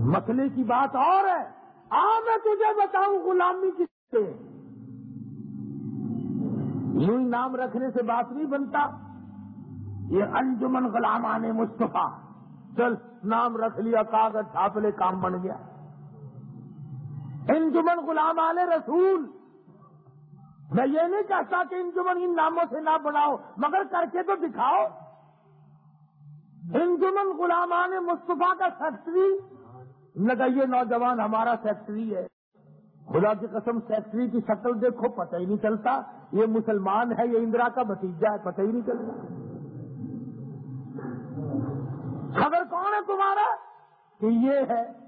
مسئلے کی بات اور ہے۔ آ میں تجھے بتاؤں غلامی کس سے یوں ہی نام رکھنے سے بات نہیں بنتا۔ یہ انجمن غلامان مصطفیٰ۔ چل، نام رکھ لیا، کاغذ چھاپ لے، کام بن گیا۔ انجمن غلامان رسول۔ میں یہ نہیں چاہتا کہ انجمن ان ناموں سے نہ بناؤ، مگر کر کے تو دکھاؤ۔ انجمن غلامان مصطفیٰ کا فیکٹری۔ لگا یہ نوجوان ہمارا فیکٹری ہے۔ خدا کی قسم، فیکٹری کی شکل دیکھو، پتہ ہی نہیں چلتا۔ یہ مسلمان ہے، یہ اندرا کا بھتیجا ہے، پتہ ہی نہیں چلتا۔ خبر کون ہے تمہارا؟ کہ یہ ہے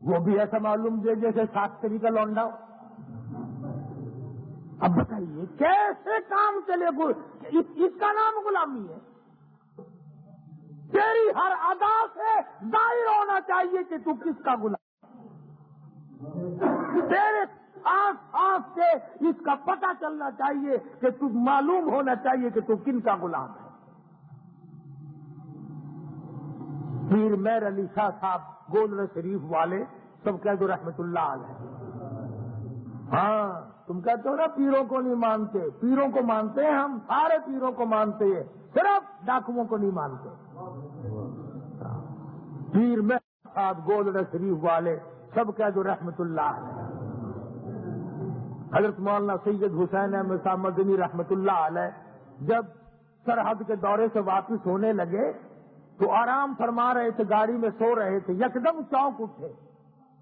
وہ بھی ایسا معلوم دے جیسے سات کا لونڈا اب بتائیے کیسے کام چلے اس, اس کا نام غلامی ہے۔ تیری ہر ادا سے ظاہر ہونا چاہیے کہ تو کس کا غلام تیرے آس آس سے اس کا پتہ چلنا چاہیے کہ تو معلوم ہونا چاہیے کہ تو کن کا غلام ہے۔ پیر میر علی شاہ صاحب گولر شریف والے، سب کہہ دو رحمت اللہ علیہ۔ ہاں تم کہتے ہو نا پیروں کو نہیں مانتے، پیروں کو مانتے ہیں ہم، سارے پیروں کو مانتے ہیں، صرف ڈاکوؤں کو نہیں مانتے۔ پیر میں صاحب گولڈ شریف والے، سب کہہ دو رحمت اللہ علیہ۔ حضرت مولانا سید حسین احمد صاحب مدنی رحمت اللہ علیہ، جب سرحد کے دورے سے واپس ہونے لگے تو آرام فرما رہے تھے، گاڑی میں سو رہے تھے، یکدم چوک اٹھے۔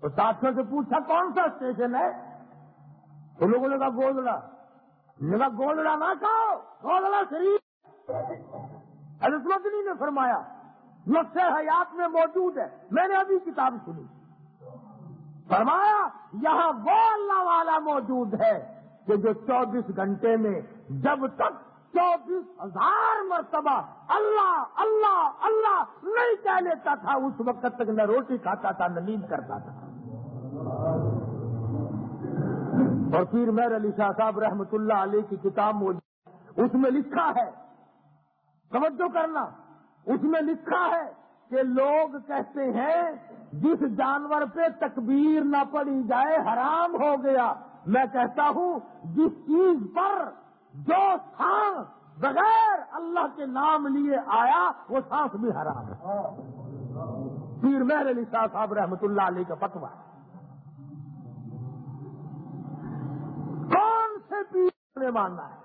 تو ساتھیوں سے پوچھا، کون سا اسٹیشن ہے؟ تو لوگوں نے کہا گولڑا نے کہا گولڑا نہ کہو گولڑا شریف۔ حضرت مدنی نے فرمایا نقص حیات میں موجود ہے۔ میں نے ابھی کتاب سنی۔ فرمایا، یہاں وہ اللہ والا موجود ہے کہ جو چوبیس گھنٹے میں جب تک چوبیس ہزار مرتبہ اللہ اللہ اللہ نہیں کہہ لیتا تھا، اس وقت تک نہ روٹی کھاتا تھا، نہ نیند کرتا تھا۔ اور پھر میر علی شاہ صاحب رحمت اللہ علیہ کی کتاب موجود اس میں لکھا ہے، توجہ کرنا، اس میں لکھا ہے کہ لوگ کہتے ہیں، جس جانور پہ تکبیر نہ پڑی جائے، حرام ہو گیا۔ میں کہتا ہوں، جس چیز پر جو سانس بغیر اللہ کے نام لیے آیا، وہ سانس بھی حرام ہے۔ پیر مہر علی شاہ صاحب رحمت اللہ علیہ کا فتوا ہے۔ کون سے پیر نے ماننا ہے؟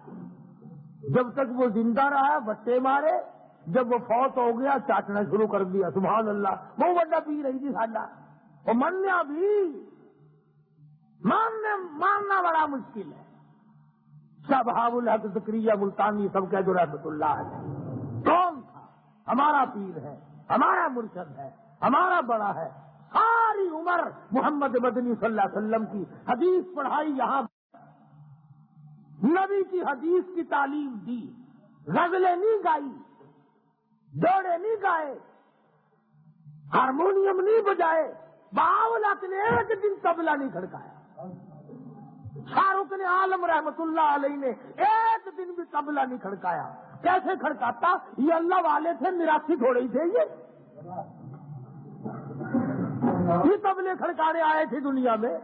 جب تک وہ زندہ رہا، بٹے مارے، جب وہ فوت ہو گیا، چاٹنا شروع کر دیا، سبحان اللہ۔ وہ بڑا پی رہی جی تھی ساڈا۔ وہ منیا بھی، ماننے، ماننا بڑا مشکل ہے۔ شاہ بہاب الحق ذکریہ ملتانی سب کہہ دو رحمت اللہ ہے۔ کون تھا؟ ہمارا پیر ہے، ہمارا مرشد ہے، ہمارا بڑا ہے۔ ساری عمر محمد مدنی صلی اللہ علیہ وسلم کی حدیث پڑھائی یہاں۔ نبی کی حدیث کی تعلیم دی۔ غزلیں نہیں گائی، دوڑے نہیں گائے۔ ہارمونیم نہیں بجائے۔ باولت نے ایک دن تبلا نہیں کھڑکایا۔ شاہ رخ نے عالم رحمت اللہ علیہ نے ایک دن بھی تبلا نہیں کھڑکایا۔ کیسے کھڑکاتا؟ یہ اللہ والے تھے نراسی تھوڑے ہی تھے یہ۔ یہ تبلے کھڑکانے آئے تھے دنیا میں۔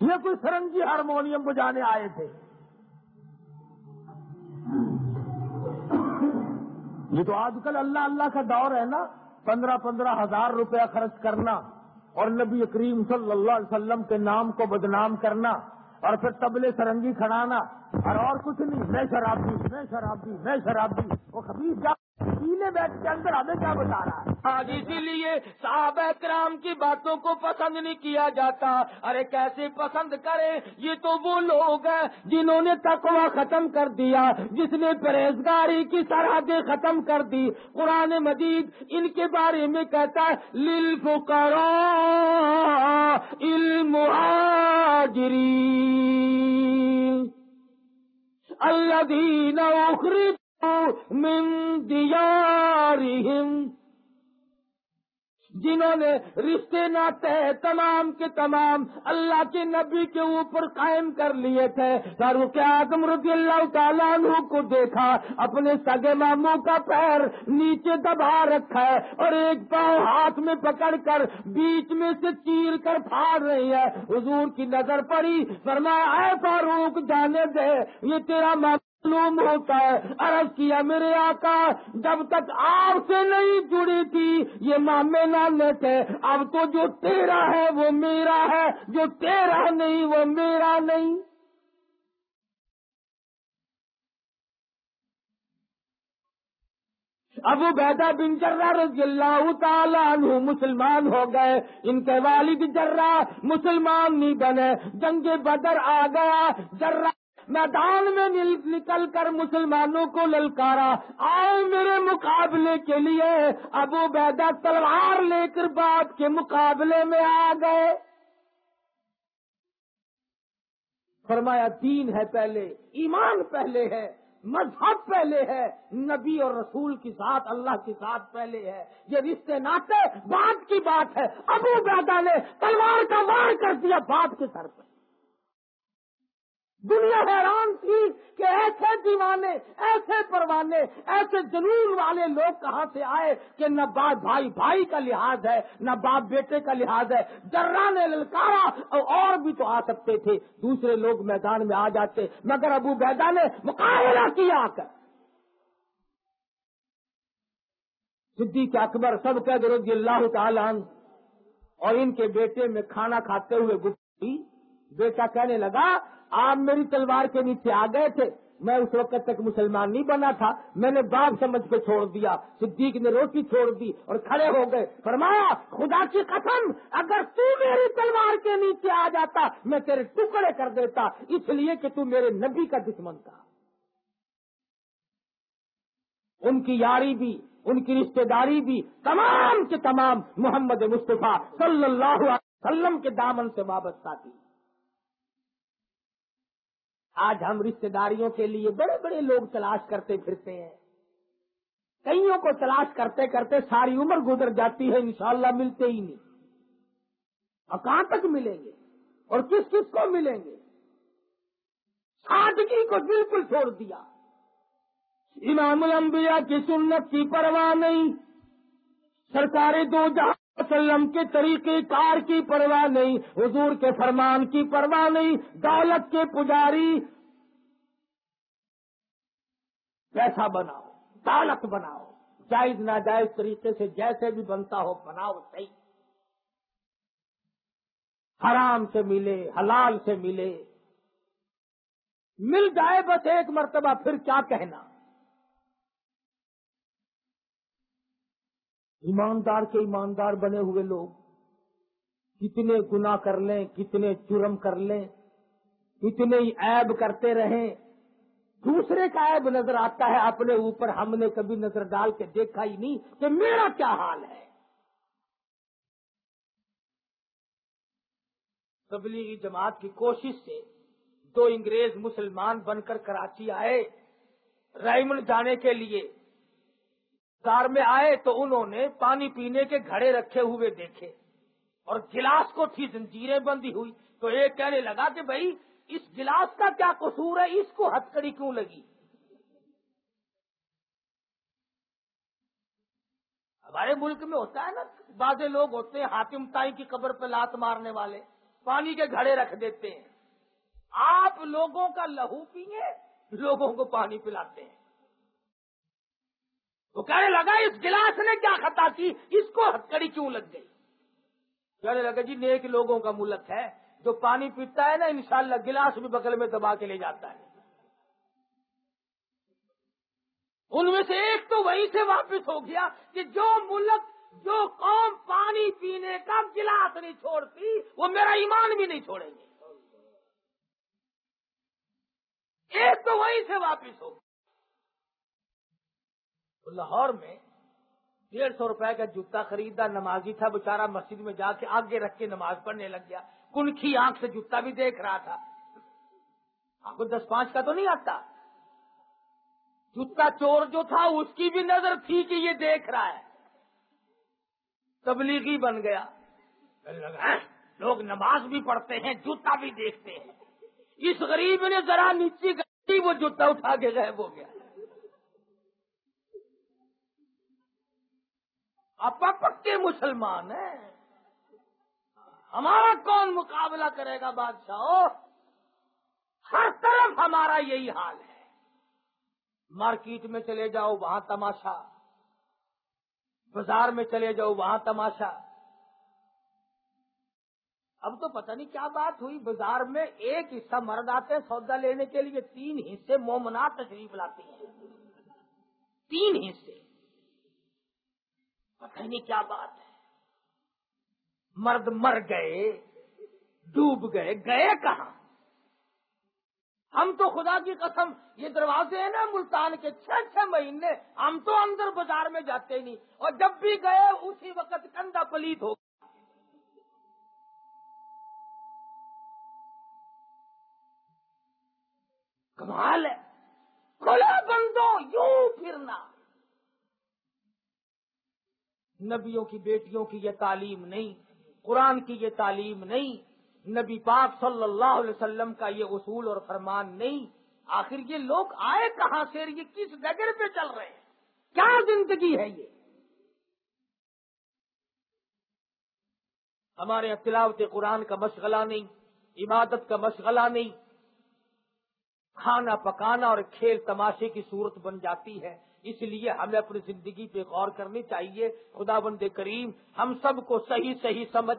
یہ کوئی سرنگی ہارمونیم بجانے آئے تھے۔ یہ تو آج کل اللہ اللہ کا دور ہے نا۔ پندرہ پندرہ ہزار روپیہ خرچ کرنا اور نبی کریم صلی اللہ علیہ وسلم کے نام کو بدنام کرنا۔ اور پھر تبلے سرنگی کھڑانا اور اور کچھ نہیں، میں شرابی میں شرابی میں شرابی، وہ خبیز جا پیلے بیٹھ کے اندر ہمیں کیا بتا رہا ہے؟ آج اسی لیے صحابہ کرام کی باتوں کو پسند نہیں کیا جاتا۔ ارے کیسے پسند کرے یہ تو وہ لوگ ہیں جنہوں نے تقوی ختم کر دیا، جس نے پرہیزگاری کی سرحدیں ختم کر دی۔ قرآن مجید ان کے بارے میں کہتا ہے لل فکرو علم اللہ دین اخری من دیارہم، جنہوں نے رشتے ناتے تمام کے تمام اللہ کے نبی کے اوپر قائم کر لیے تھے۔ فاروق اعظم رضی اللہ تعالیٰ عنہ کو دیکھا، اپنے سگے ماموں کا پیر نیچے دبا رکھا ہے اور ایک پاؤں ہاتھ میں پکڑ کر بیچ میں سے چیر کر پھاڑ رہی ہے۔ حضور کی نظر پڑی، فرمایا، اے فاروق، جانے دے، یہ تیرا ماموں معلوم ہوتا ہے۔ عرض کیا میرے آقا، جب تک آپ سے نہیں جڑی تھی، یہ مامے نامے تھے اب تو جو تیرا ہے، وہ میرا ہے۔ جو تیرا نہیں، وہ میرا نہیں۔ ابو بیدا بن جرا رضی اللہ تعالیٰ عنہ مسلمان ہو گئے۔ ان کے والد جرا مسلمان نہیں بنے۔ جنگ بدر آ گیا۔ جرا میدان میں نکل کر مسلمانوں کو للکارا آؤ میرے مقابلے کے لیے۔ ابو بیدا تلوار لے کر باپ کے مقابلے میں آ گئے۔ فرمایا، دین ہے پہلے، ایمان پہلے ہے، مذہب پہلے ہے، نبی اور رسول کی ساتھ اللہ کی ساتھ پہلے ہے۔ یہ رشتے ناطے بات کی بات ہے۔ ابو بیدا نے تلوار کا وار کر دیا باپ کے سر پہ دنیا حیران تھی کہ ایسے دیوانے، ایسے پروانے، ایسے جنون والے لوگ کہاں سے آئے کہ نہ باپ بھائی بھائی کا لحاظ ہے، نہ باپ بیٹے کا لحاظ ہے۔ درا نے للکارا اور بھی تو آ سکتے تھے۔ دوسرے لوگ میدان میں آ جاتے، مگر ابو بیدا نے مقابلہ کیا کر۔ صدیق اکبر سب کے رضی اللہ تعالیٰ اور ان کے بیٹے میں کھانا کھاتے ہوئے گفتی بیٹا کہنے لگا آپ میری تلوار کے نیچے آ گئے تھے۔ میں اس وقت تک مسلمان نہیں بنا تھا۔ میں نے باپ سمجھ کے چھوڑ دیا۔ صدیق نے روٹی چھوڑ دی اور کھڑے ہو گئے۔ فرمایا، خدا کی قسم، اگر تو میری تلوار کے نیچے آ جاتا، میں تیرے ٹکڑے کر دیتا۔ اس لیے کہ تو میرے نبی کا دشمن تھا۔ ان کی یاری بھی، ان کی رشتے داری بھی تمام کے تمام محمد مصطفیٰ صلی اللہ علیہ وسلم کے دامن سے وابستہ تھی۔ آج ہم رشتے داریوں کے لیے بڑے بڑے لوگ تلاش کرتے پھرتے ہیں۔ کئیوں کو تلاش کرتے کرتے ساری عمر گزر جاتی ہے، انشاءاللہ ملتے ہی نہیں۔ اور کہاں تک ملیں گے؟ اور کس کس کو ملیں گے؟ سادگی کو بالکل چھوڑ دیا۔ امام الانبیاء کی سنت کی پرواہ نہیں۔ سرکار دو جہاں وسلم کے طریقے کار کی پرواہ نہیں، حضور کے فرمان کی پرواہ نہیں، دولت کے پجاری پیسہ بناؤ، دولت بناؤ، جائز ناجائز طریقے سے جیسے بھی بنتا ہو بناؤ صحیح۔ حرام سے ملے، حلال سے ملے، مل جائے بس ایک مرتبہ پھر کیا کہنا؟ ایماندار کے ایماندار بنے ہوئے لوگ۔ کتنے گنا کر لیں، کتنے جرم کر لیں کتنے عیب کرتے رہیں۔ دوسرے کا عیب نظر آتا ہے، اپنے اوپر ہم نے کبھی نظر ڈال کے دیکھا ہی نہیں کہ میرا کیا حال ہے۔ تبلیغی جماعت کی کوشش سے دو انگریز مسلمان بن کر کراچی آئے۔ رائمنڈ جانے کے لیے کار میں آئے تو انہوں نے پانی پینے کے گھڑے رکھے ہوئے دیکھے اور گلاس کو تھی زنجیریں بندی ہوئی تو ایک کہنے لگا کہ بھائی، اس گلاس کا کیا قصور ہے؟ اس کو ہتکڑی کیوں لگی؟ ہمارے ملک میں ہوتا ہے نا، بعض لوگ ہوتے ہیں حاکم تائی کی قبر پہ لات مارنے والے، پانی کے گھڑے رکھ دیتے ہیں۔ آپ لوگوں کا لہو پیے لوگوں کو پانی پلاتے ہیں۔ تو کہنے لگا، اس گلاس نے کیا خطا کی؟ اس کو ہتکڑی کیوں لگ گئی؟ کہنے لگا جی نیک لوگوں کا ملک ہے، جو پانی پیتا ہے نا، انشاءاللہ گلاس بھی بغل میں دبا کے لے جاتا ہے۔ ان میں سے ایک تو وہیں سے واپس ہو گیا کہ جو ملک، جو قوم پانی پینے کا گلاس نہیں چھوڑتی، وہ میرا ایمان بھی نہیں چھوڑیں گے۔ ایک تو وہیں سے واپس ہو لاہور میں ڈیڑھ سو روپے کا جوتا خریدا، نمازی تھا بےچارا مسجد میں جا کے آگے رکھ کے نماز پڑھنے لگ گیا۔ کنکھی آنکھ سے جوتا بھی دیکھ رہا تھا۔ آپ کو دس پانچ کا تو نہیں آتا۔ جوتا چور جو تھا، اس کی بھی نظر تھی کہ یہ دیکھ رہا ہے۔ تبلیغی بن گیا۔ لوگ نماز بھی پڑھتے ہیں، جوتا بھی دیکھتے ہیں۔ اس غریب نے ذرا نیچی گئی، وہ جوتا اٹھا کے غائب ہو گیا۔ آپ پکے مسلمان ہیں۔ ہمارا کون مقابلہ کرے گا بادشاہ ہر طرف ہمارا یہی حال ہے۔ مارکیٹ میں چلے جاؤ، وہاں تماشا۔ بازار میں چلے جاؤ، وہاں تماشا۔ اب تو پتہ نہیں کیا بات ہوئی۔ بازار میں ایک حصہ مرد آتے ہیں سودا لینے کے لیے، تین حصے مومنات تشریف لاتے ہیں۔ تین حصے۔ پتہ نہیں کیا بات ہے۔ مرد مر گئے، ڈوب گئے گئے کہاں؟ ہم تو خدا کی قسم، یہ دروازے ہیں نا ملتان کے، چھ چھ مہینے ہم تو اندر بازار میں جاتے نہیں۔ اور جب بھی گئے، اسی وقت کندھا پلیت ہو کمال ہے۔ کھلا بندو یوں پھرنا۔ نبیوں کی بیٹیوں کی یہ تعلیم نہیں، قرآن کی یہ تعلیم نہیں، نبی پاک صلی اللہ علیہ وسلم کا یہ اصول اور فرمان نہیں۔ آخر یہ لوگ آئے کہاں سے یہ کس ڈگر پہ چل رہے ہیں؟ کیا زندگی ہے یہ؟ ہمارے تلاوت قرآن کا مشغلہ نہیں، عبادت کا مشغلہ نہیں۔ کھانا پکانا اور کھیل تماشے کی صورت بن جاتی ہے۔ اس لیے ہمیں اپنی زندگی پہ غور کرنی چاہیے۔ خدا بند کریم، ہم سب کو صحیح صحیح سمجھ۔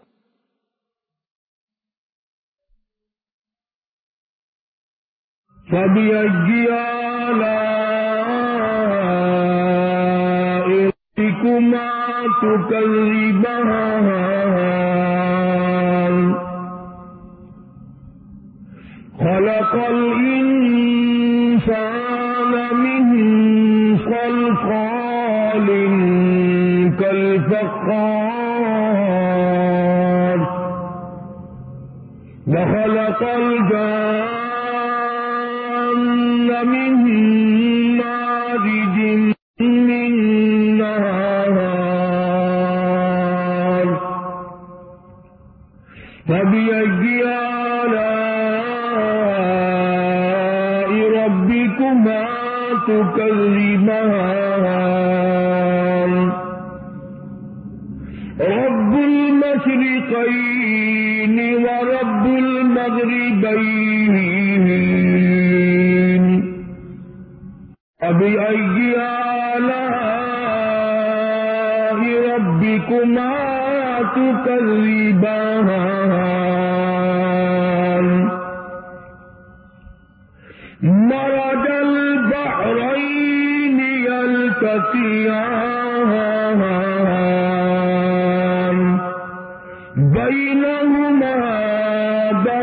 خلق الإنسان العقار لخلق الجار تكذبان